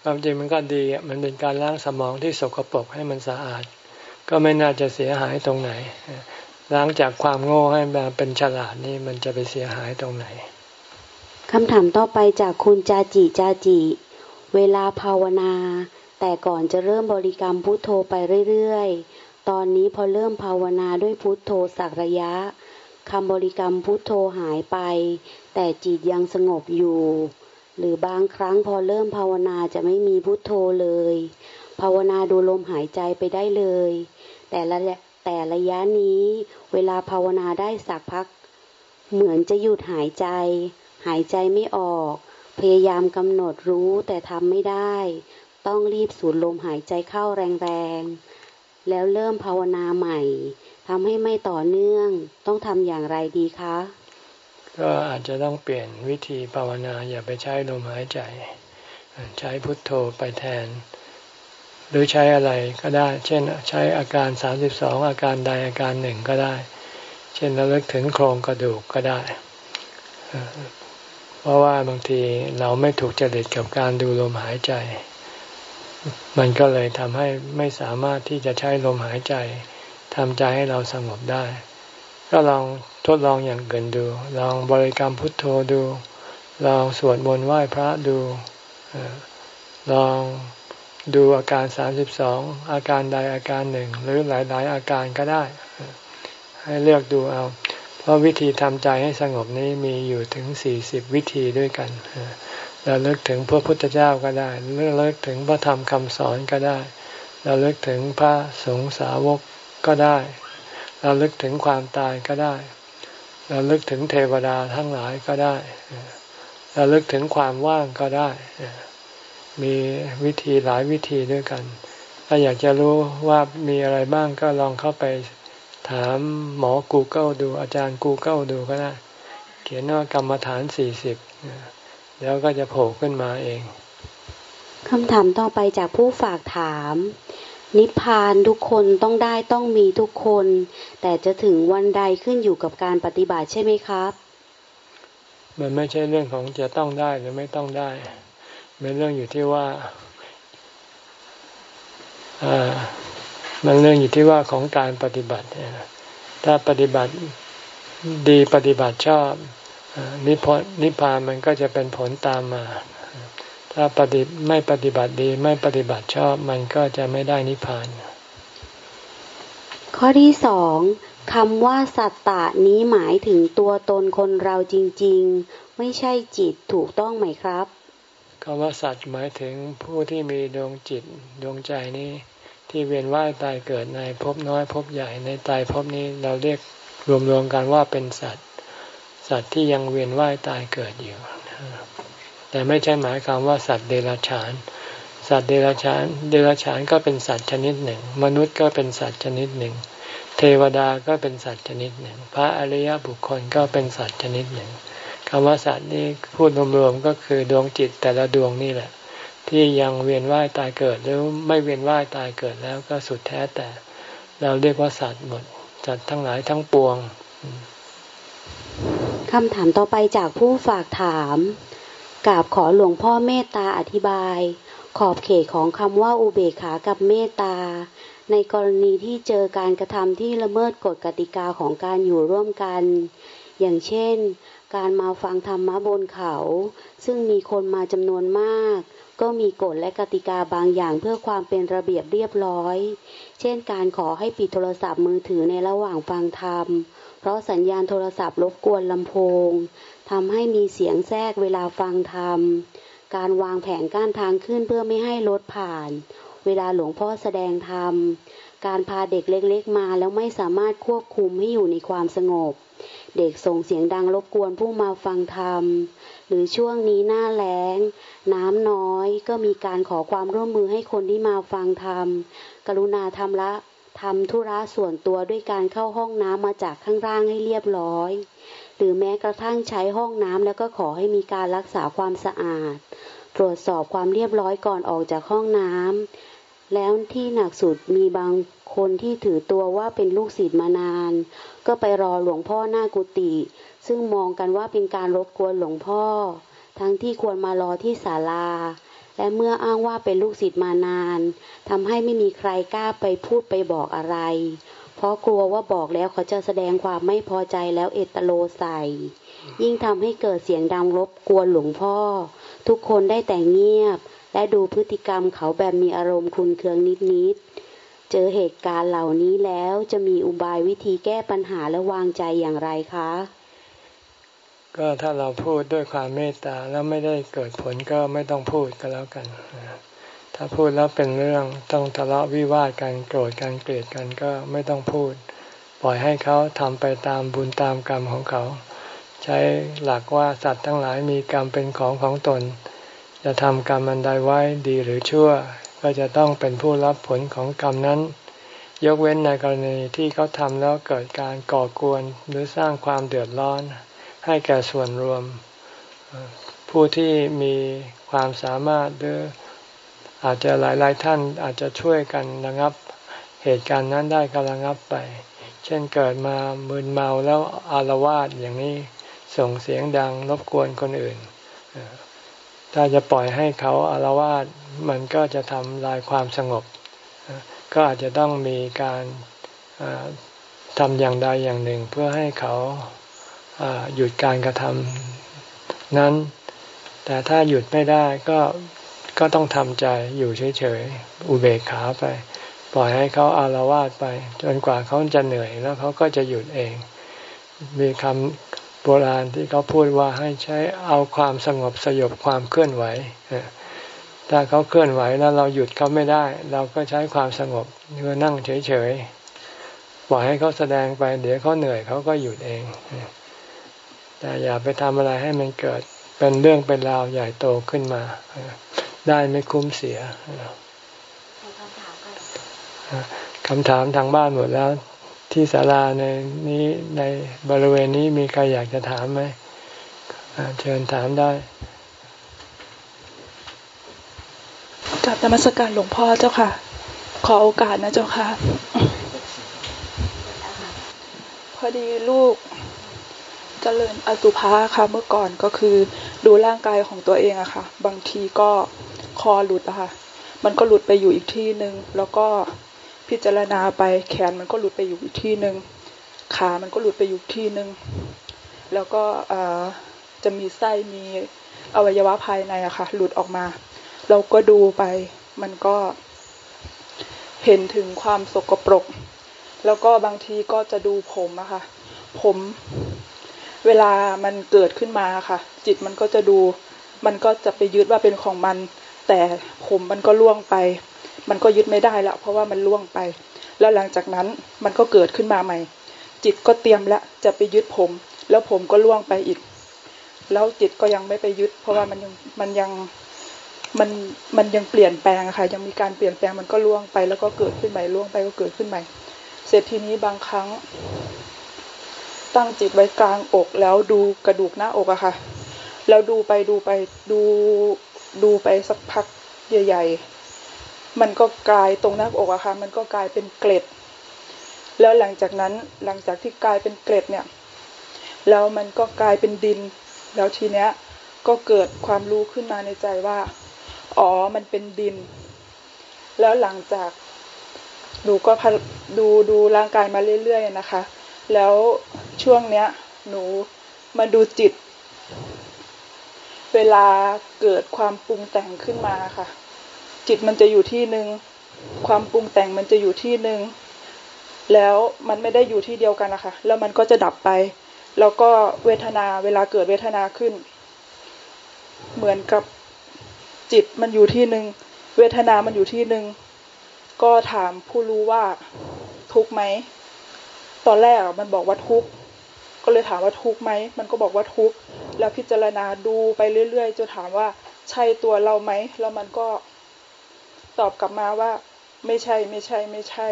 ความจริงมันก็ดีมันเป็นการล้างสมองที่สกปรกให้มันสะอาด ก็ไม่น่าจะเสียหายตรงไหนล้างจากความโง่ให้มาเป็นฉลาดนี่มันจะไปเสียหายตรงไหน คำถามต่อไปจากคุณจาจิจาจิ เวลาภาวนา แต่ก่อนจะเริ่มบริกรรมพุทโธไปเรื่อยๆ ตอนนี้พอเริ่มภาวนาด้วยพุทโธสักระยะคำบริกรรมพุทโธหายไป แต่จิตยังสงบอยู่ หรือบางครั้งพอเริ่มภาวนาจะไม่มีพุทโธเลย ภาวนาดูลมหายใจไปได้เลย แต่ละแต่ระยะนี้ เวลาภาวนาได้สักพัก เหมือนจะหยุดหายใจ หายใจไม่ออก พยายามกำหนดรู้แต่ทำไม่ได้ ต้องรีบสูดลมหายใจเข้าแรงๆ แล้วเริ่มภาวนาใหม่ทำให้ไม่ต่อเนื่อง ต้องทำอย่างไรดีคะ ก็อาจจะต้องเปลี่ยนวิธีภาวนาอย่าไปใช้ลมหายใจ ใช้พุทโธไปแทน หรือใช้อะไรก็ได้ เช่น ใช้อาการสามสิบสองอาการใดอาการหนึ่งก็ได้ เช่นระลึกถึงโครงกระดูกก็ได้ เพราะว่าบางทีเราไม่ถูกจริตกับการดูลมหายใจ มันก็เลยทำให้ไม่สามารถที่จะใช้ลมหายใจทำใจให้เราสงบได้ ก็ลองทดลองอย่างเกินดู ลองบริกรรมพุทโธดู ลองสวดมนต์ไหว้พระดู ลองดูอาการสามสิบสองอาการใดอาการหนึ่ง หรือหลายๆอาการก็ได้ ให้เลือกดูเอา เพราะวิธีทำใจให้สงบนี้มีอยู่ถึงสี่สิบวิธีด้วยกันเราเลิกถึงพระพุทธเจ้าก็ได้เราเลิกถึงพระธรรมคำสอนก็ได้ เราเลิกถึงพระสงฆ์สาวกก็ได้ เราเลึกถึงความตายก็ได้ เราเลึกถึงเทวดาทั้งหลายก็ได้ เราเลึกถึงความว่างก็ได้ มีวิธีหลายวิธีด้วยกัน ถ้าอยากจะรู้ว่ามีอะไรบ้างก็ลองเข้าไป ถามหมอ Google ดูอาจารย์ Google ดูก็ได้เขียนว่ากรรมฐานสี่สิบแล้วก็จะโผล่ขึ้นมาเองคำถามต่อไปจากผู้ฝากถาม นิพพานทุกคนต้องได้ต้องมีทุกคน แต่จะถึงวันใดขึ้นอยู่กับการปฏิบัติใช่ไหมครับ มันไม่ใช่เรื่องของจะต้องได้หรือไม่ต้องได้เป็นเรื่องอยู่ที่ว่าอ่า มันเรื่องอยู่ที่ว่าของการปฏิบัติ ถ้าปฏิบัติดีปฏิบัติชอบนิพพนิพพานมันก็จะเป็นผลตามมา ถ้าปฏิไม่ปฏิบัติดีไม่ปฏิบัติชอบมันก็จะไม่ได้นิพพาน ข้อที่สองคำว่าสัตตะนี้หมายถึงตัวตนคนเราจริง ๆ ไม่ใช่จิตถูกต้องไหมครับคำว่าสัตว์หมายถึงผู้ที่มีดวงจิตดวงใจนี้ ที่เวียนว่ายตายเกิดในภพน้อยภพใหญ่ในตายภพนี้เราเรียกรวมๆกันว่าเป็นสัตว์ สัตว์ที่ยังเวียนว่ายตายเกิดอยู่แต่ไม่ใช่หมายความว่าสัตว์เดรัจฉาน สัตว์เดรัจฉาน เดรัจฉานก็เป็นสัตว์ชนิดหนึ่ง มนุษย์ก็เป็นสัตว์ชนิดหนึ่ง เทวดาก็เป็นสัตว์ชนิดหนึ่ง พระอริยบุคคลก็เป็นสัตว์ชนิดหนึ่งคำว่าสัตว์นี้พูดรวมๆก็คือดวงจิตแต่ละดวงนี่แหละ ที่ยังเวียนว่ายตายเกิดหรือไม่เวียนว่ายตายเกิดแล้วก็สุดแท้แต่ เราเรียกว่าสัตว์หมดสัตว์ทั้งหลายทั้งปวงคำถามต่อไปจากผู้ฝากถามกราบขอหลวงพ่อเมตตาอธิบาย ขอบเขตของคำว่าอุเบกขากับเมตตา ในกรณีที่เจอการกระทำที่ละเมิดกฎกติกาของการอยู่ร่วมกัน อย่างเช่น การมาฟังธรรมะบนเขา ซึ่งมีคนมาจำนวนมาก ก็มีกฎและกติกาบางอย่างเพื่อความเป็นระเบียบเรียบร้อย เช่นการขอให้ปิดโทรศัพท์มือถือในระหว่างฟังธรรม เพราะสัญญาณโทรศัพท์รบกวนลำโพงทำให้มีเสียงแทรกเวลาฟังธรรม การวางแผนก้านทางขึ้นเพื่อไม่ให้รถผ่าน เวลาหลวงพ่อแสดงธรรม การพาเด็กเล็กๆมาแล้วไม่สามารถควบคุมให้อยู่ในความสงบ เด็กส่งเสียงดังรบกวนผู้มาฟังธรรม หรือช่วงนี้หน้าแล้ง น้ำน้อยก็มีการขอความร่วมมือให้คนที่มาฟังธรรม กรุณาทำละทำธุระส่วนตัวด้วยการเข้าห้องน้ำมาจากข้างล่างให้เรียบร้อย หรือแม้กระทั่งใช้ห้องน้ำแล้วก็ขอให้มีการรักษาความสะอาด ตรวจสอบความเรียบร้อยก่อนออกจากห้องน้ำแล้วที่หนักสุดมีบางคนที่ถือตัวว่าเป็นลูกศิษย์มานาน ก็ไปรอหลวงพ่อหน้ากุฏิ ซึ่งมองกันว่าเป็นการรบกวนหลวงพ่อ ทั้งที่ควรมารอที่ศาลา และเมื่ออ้างว่าเป็นลูกศิษย์มานานทำให้ไม่มีใครกล้าไปพูดไปบอกอะไร เพราะกลัวว่าบอกแล้วเขาจะแสดงความไม่พอใจแล้วเอตโลใส่ ยิ่งทำให้เกิดเสียงดังรบกวนหลวงพ่อ ทุกคนได้แต่เงียบ และดูพฤติกรรมเขาแบบมีอารมณ์คุนเคืองนิดๆเจอเหตุการณ์เหล่านี้แล้วจะมีอุบายวิธีแก้ปัญหาและวางใจอย่างไรคะ ก็ถ้าเราพูดด้วยความเมตตาแล้วไม่ได้เกิดผลก็ไม่ต้องพูดก็แล้วกัน ถ้าพูดแล้วเป็นเรื่องต้องทะเลาะวิวาทกันโกรธกันเกลียดกันก็ไม่ต้องพูด ปล่อยให้เขาทำไปตามบุญตามกรรมของเขา ใช้หลักว่าสัตว์ทั้งหลายมีกรรมเป็นของของตน จะทำกรรมอันใดไว้ดีหรือชั่ว ก็จะต้องเป็นผู้รับผลของกรรมนั้นยกเว้นในกรณีที่เขาทำแล้วเกิดการก่อกวนหรือสร้างความเดือดร้อน ให้แก่ส่วนรวม ผู้ที่มีความสามารถหรืออาจจะหลายๆท่านอาจจะช่วยกันระงับเหตุการณ์นั้นได้ก็ระงับไป เช่นเกิดมามึนเมาแล้วอารวาสอย่างนี้ส่งเสียงดังรบกวนคนอื่น ถ้าจะปล่อยให้เขาอารวาสมันก็จะทำลายความสงบ ก็อาจจะต้องมีการทำอย่างใดอย่างหนึ่งเพื่อให้เขา หยุดการกระทำนั้น แต่ถ้าหยุดไม่ได้ก็ก็ต้องทำใจอยู่เฉยๆอุเบกขาไป ปล่อยให้เขาอารวาสไป จนกว่าเขาจะเหนื่อยแล้วเขาก็จะหยุดเอง มีคำโบราณที่เขาพูดว่าให้ใช้เอาความสงบสยบความเคลื่อนไหวถ้าเขาเคลื่อนไหวแล้วเราหยุดเขาไม่ได้ เราก็ใช้ความสงบเือนั่งเฉยๆปล่อยให้เขาแสดงไป เดี๋ยวเขาเหนื่อยเขาก็หยุดเอง แต่อย่าไปทำอะไรให้มันเกิดเป็นเรื่องเป็นราวใหญ่โตขึ้นมา ได้ไม่คุ้มเสียคำถามทางบ้านหมดแล้ว ที่ศาลาในนี้ในบริเวณนี้มีใครอยากจะถามไหมเชิญถามได้กับธรรมสการหลวงพ่อเจ้าค่ะ ขอโอกาสนะเจ้าค่ะ พอดีลูก เจริญอสุภะค่ะเมื่อก่อนก็คือดูร่างกายของตัวเองอะค่ะ บางทีก็คอหลุดอะค่ะ มันก็หลุดไปอยู่อีกที่หนึ่งแล้วก็พิจารณาไปแขนมันก็หลุดไปอยู่อีกที่หนึ่งขามันก็หลุดไปอยู่ที่หนึ่งแล้วก็จะมีไส้มีอวัยวะภายในอะค่ะ หลุดออกมา เราก็ดูไปมันก็เห็นถึงความสกปรก แล้วก็บางทีก็จะดูผมอะค่ะ ผม เวลามันเกิดขึ้นมาค่ะ จิตมันก็จะดู มันก็จะไปยึดว่าเป็นของมัน แต่ผมมันก็ล่วงไป มันก็ยึดไม่ได้ละเพราะว่ามันล่วงไป แล้วหลังจากนั้นมันก็เกิดขึ้นมาใหม่ จิตก็เตรียมแล้วจะไปยึดผม แล้วผมก็ล่วงไปอีก แล้วจิตก็ยังไม่ไปยึด เพราะว่ามันยังมันยังมันมันยังเปลี่ยนแปลงค่ะ ยังมีการเปลี่ยนแปลงมันก็ล่วงไป แล้วก็เกิดขึ้นใหม่ล่วงไปก็เกิดขึ้นใหม่ เสร็จทีนี้บางครั้ง ตั้งจิตไว้กลางอกแล้วดูกระดูกหน้าอกอะค่ะ แล้วดูไปดูไปดูดูไปสักพักใหญ่ๆ มันก็กลายตรงหน้าอกอะค่ะ มันก็กลายเป็นเกล็ด แล้วหลังจากนั้นหลังจากที่กลายเป็นเกล็ดเนี่ย แล้วมันก็กลายเป็นดิน แล้วทีเนี้ยก็เกิดความรู้ขึ้นมาในใจว่า อ๋อ มันเป็นดิน แล้วหลังจากดูก็ดูดูร่างกายมาเรื่อยๆนะคะ แล้ว ช่วงเนี้ย หนูมาดูจิต เวลาเกิดความปรุงแต่งขึ้นมาค่ะ จิตมันจะอยู่ที่หนึ่งความปรุงแต่งมันจะอยู่ที่หนึ่งแล้วมันไม่ได้อยู่ที่เดียวกันนะคะ แล้วมันก็จะดับไป แล้วก็เวทนาเวลาเกิดเวทนาขึ้น เหมือนกับจิตมันอยู่ที่หนึ่งเวทนามันอยู่ที่หนึ่งก็ถามผู้รู้ว่าทุกไหม ตอนแรกมันบอกว่าทุกข์ ก็เลยถามว่าทุกข์ไหม มันก็บอกว่าทุกข์แล้วพิจารณาดูไปเรื่อยๆจนถามว่าใช่ตัวเราไหม แล้วมันก็ตอบกลับมาว่า ไม่ใช่ไม่ใช่ไม่ใช่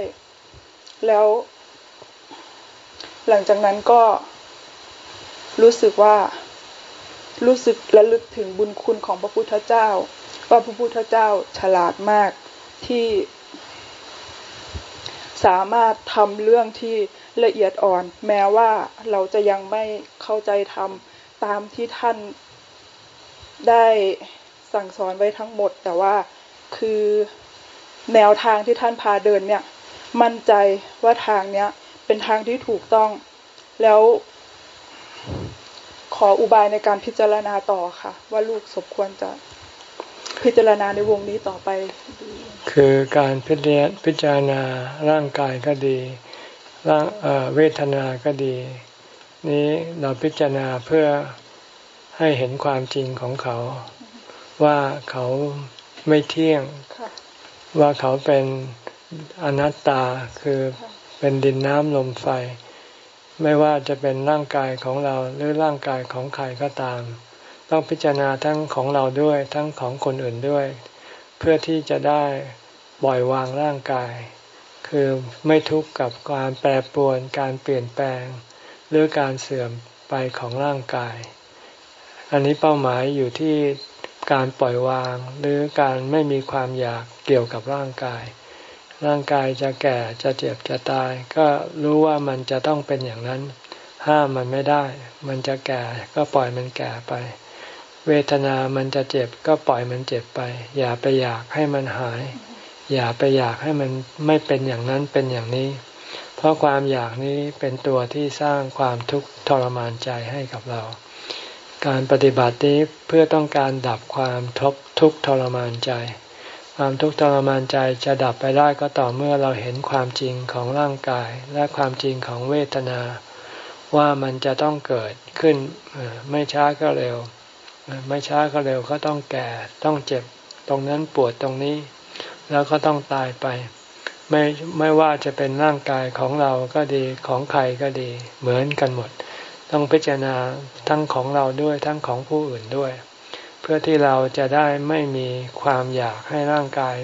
แล้ว หลังจากนั้นก็รู้สึกว่ารู้สึกระลึกถึงบุญคุณของพระพุทธเจ้า ว่าพระพุทธเจ้าฉลาดมากที่สามารถทำเรื่องที่ ละเอียดอ่อน แม้ว่าเราจะยังไม่เข้าใจทำตามที่ท่านได้สั่งสอนไว้ทั้งหมด แต่ว่าคือแนวทางที่ท่านพาเดินเนี่ย มั่นใจว่าทางเนี้ยเป็นทางที่ถูกต้อง แล้วขออุบายในการพิจารณาต่อค่ะ ว่าลูกสมควรจะพิจารณาในวงนี้ต่อไป คือการพิจารณาร่างกายก็ดี ร่างเวทนาก็ดี นี้เราพิจารณาเพื่อให้เห็นความจริงของเขา ว่าเขาไม่เที่ยง ว่าเขาเป็นอนัตตาคือเป็นดินน้ำลมไฟ ไม่ว่าจะเป็นร่างกายของเราหรือร่างกายของใครก็ตาม ต้องพิจารณาทั้งของเราด้วยทั้งของคนอื่นด้วย เพื่อที่จะได้ปล่อยวางร่างกาย คือไม่ทุกข์กับการแปรปรวน การเปลี่ยนแปลง หรือการเสื่อมไปของร่างกาย อันนี้เป้าหมายอยู่ที่การปล่อยวาง หรือการไม่มีความอยากเกี่ยวกับร่างกาย ร่างกายจะแก่จะเจ็บจะตาย ก็รู้ว่ามันจะต้องเป็นอย่างนั้น ห้ามมันไม่ได้ มันจะแก่ก็ปล่อยมันแก่ไป เวทนามันจะเจ็บก็ปล่อยมันเจ็บไป อย่าไปอยากให้มันหาย อย่าไปอยากให้มันไม่เป็นอย่างนั้นเป็นอย่างนี้ เพราะความอยากนี้เป็นตัวที่สร้างความทุกข์ทรมานใจให้กับเรา การปฏิบัตินี้เพื่อต้องการดับความทุกข์ทุกทรมานใจ ความทุกข์ทรมานใจจะดับไปได้ก็ต่อเมื่อเราเห็นความจริงของร่างกายและความจริงของเวทนา ว่ามันจะต้องเกิดขึ้นไม่ช้าก็เร็ว ไม่ช้าก็เร็วก็ต้องแก่ต้องเจ็บตรงนั้นปวดตรงนี้ แล้วก็ต้องตายไป ไม่ไม่ว่าจะเป็นร่างกายของเราก็ดีของใครก็ดี เหมือนกันหมด ต้องพิจารณาทั้งของเราด้วยทั้งของผู้อื่นด้วย เพื่อที่เราจะได้ไม่มีความอยากให้ร่างกาย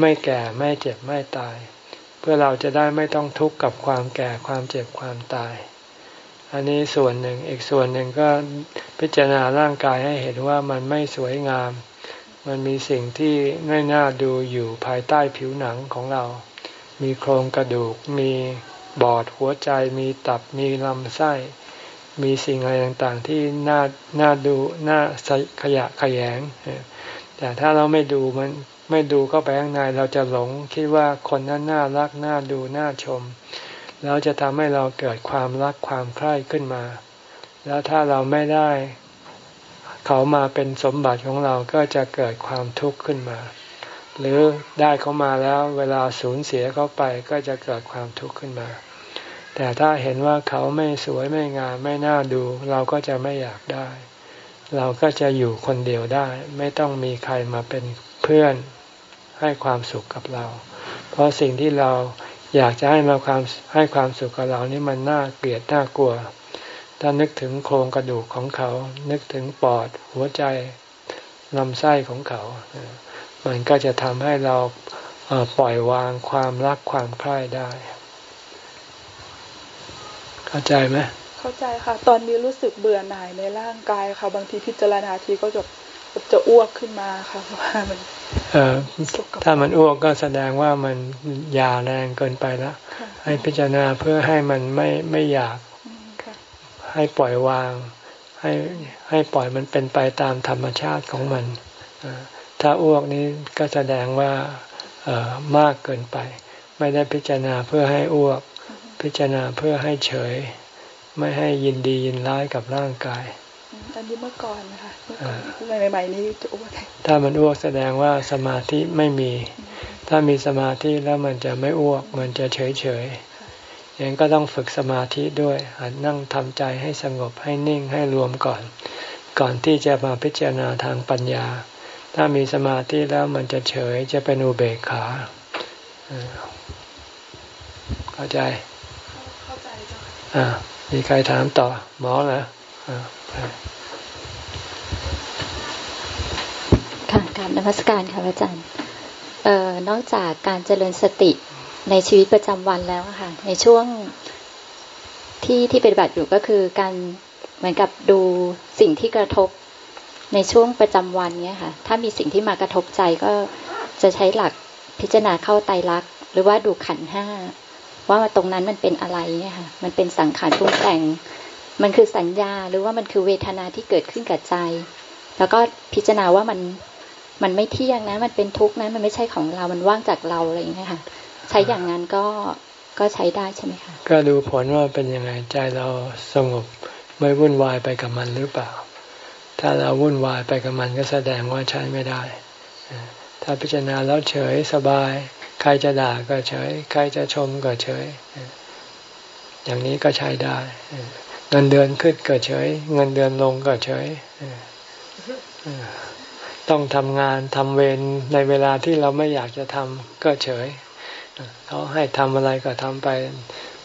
ไม่แก่ไม่เจ็บไม่ตาย เพื่อเราจะได้ไม่ต้องทุกข์กับความแก่ความเจ็บความตายอันนี้ส่วนหนึ่งอีกส่วนหนึ่งก็พิจารณาร่างกายให้เห็นว่ามันไม่สวยงาม มันมีสิ่งที่ไม่น่าดูอยู่ภายใต้ผิวหนังของเรา มีโครงกระดูก มีบอดหัวใจ มีตับ มีลำไส้ มีสิ่งอะไรต่างๆ ที่น่าน่าดูน่าขยะขยง แต่ถ้าเราไม่ดูมันไม่ดูเข้าไปข้างในเราจะหลงคิดว่าคนนั้นน่ารักน่าดูน่าชม แล้วจะทำให้เราเกิดความรักความใคร่ขึ้นมา แล้วถ้าเราไม่ได้ เขามาเป็นสมบัติของเราก็จะเกิดความทุกข์ขึ้นมา หรือได้เขามาแล้วเวลาสูญเสียเขาไปก็จะเกิดความทุกข์ขึ้นมา แต่ถ้าเห็นว่าเขาไม่สวยไม่งามไม่น่าดู เราก็จะไม่อยากได้ เราก็จะอยู่คนเดียวได้ ไม่ต้องมีใครมาเป็นเพื่อนให้ความสุขกับเรา เพราะสิ่งที่เราอยากจะให้มาความให้ความสุขกับเรานี่มันน่าเกลียดน่ากลัว ถ้านึกถึงโครงกระดูกของเขา นึกถึงปอดหัวใจลำไส้ของเขา มันก็จะทำให้เราปล่อยวางความรักความใคร่ได้ เข้าใจไหมเข้าใจค่ะ ตอนนี้รู้สึกเบื่อหน่ายในร่างกายค่ะ บางทีพิจารณาทีก็จะจะอ้วกขึ้นมาค่ะเพราะว่ามันเออถ้ามันอ้วกก็แสดงว่ามันยาแรงเกินไปแล้วให้พิจารณาเพื่อให้มันไม่ไม่อยาก ให้ปล่อยวาง ให้ให้ปล่อยมันเป็นไปตามธรรมชาติของมันถ้าอ้วกนี้ก็แสดงว่าเออมากเกินไป ไม่ได้พิจารณาเพื่อให้อ้วก พิจารณาเพื่อให้เฉย ไม่ให้ยินดียินร้ายกับร่างกายอันนี้เมื่อก่อนนะคะเมื่อใหม่ๆนี้จะอ้วกถ้ามันอ้วกแสดงว่าสมาธิไม่มี ถ้ามีสมาธิแล้วมันจะไม่อ้วก มันจะเฉยเฉย อย่างก็ต้องฝึกสมาธิด้วยหัดนั่งทำใจให้สงบให้นิ่งให้รวมก่อน ก่อนที่จะมาพิจารณาทางปัญญา ถ้ามีสมาธิแล้วมันจะเฉยจะเป็นอุเบกขาเข้าใจอ่ามีใครถามต่อหมอเหรอค่ะการนมัสการค่ะอาจารย์เอ่อนอกจากการเจริญสติ ในชีวิตประจำวันแล้วค่ะ ในช่วงที่ที่ปฏิบัติอยู่ก็คือการเหมือนกับดูสิ่งที่กระทบในช่วงประจำวันเนี้ยค่ะ ถ้ามีสิ่งที่มากระทบใจก็จะใช้หลักพิจารณาเข้าไตรลักษณ์หรือว่าดูขันห้าว่าตรงนั้นมันเป็นอะไรเนี่ยค่ะ มันเป็นสังขารปรุงแต่ง มันคือสัญญาหรือว่ามันคือเวทนาที่เกิดขึ้นกับใจ แล้วก็พิจารณาว่ามันมันไม่เที่ยงนะ มันเป็นทุกข์นะ มันไม่ใช่ของเรา มันว่างจากเราอะไรอย่างเงี้ยค่ะ ใช้อย่างนั้นก็ก็ใช้ได้ใช่ไหมคะ ก็ดูผลว่าเป็นยังไงใจเราสงบไม่วุ่นวายไปกับมันหรือเปล่า ถ้าเราวุ่นวายไปกับมันก็แสดงว่าใช้ไม่ได้ ถ้าพิจารณาแล้วเฉยสบาย ใครจะด่าก็เฉย ใครจะชมก็เฉย อย่างนี้ก็ใช้ได้ เงินเดือนขึ้นก็เฉย เงินเดือนลงก็เฉย ต้องทำงานทำเวรในเวลาที่เราไม่อยากจะทำก็เฉย เขาให้ทำอะไรก็ทำไป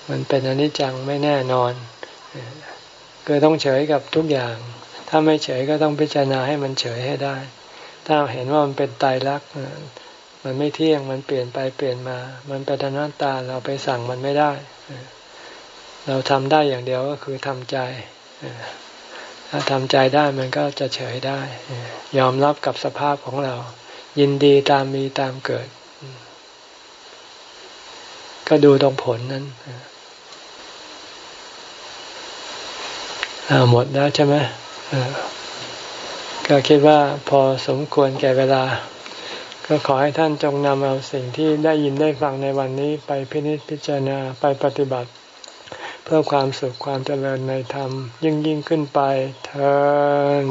มันเป็นอนิจจังไม่แน่นอนก็ต้องเฉยกับทุกอย่าง ถ้าไม่เฉยก็ต้องพิจารณาให้มันเฉยให้ได้ ถ้าเห็นว่ามันเป็นตายรักมันไม่เที่ยงมันเปลี่ยนไปเปลี่ยนมา มันเป็นอนัตตาเราไปสั่งมันไม่ได้ เราทำได้อย่างเดียวก็คือทำใจถ้าทำใจได้มันก็จะเฉยได้ ยอมรับกับสภาพของเรา ยินดีตามมีตามเกิด ก็ดูตรงผลนั้นหมดแล้วใช่ไหมก็คิดว่าพอสมควรแก่เวลา ก็ขอให้ท่านจงนำเอาสิ่งที่ได้ยินได้ฟังในวันนี้ไปพินิจพิจารณาไปปฏิบัติ เพื่อความสุขความเจริญในธรรมยิ่งยิ่งขึ้นไปเธอ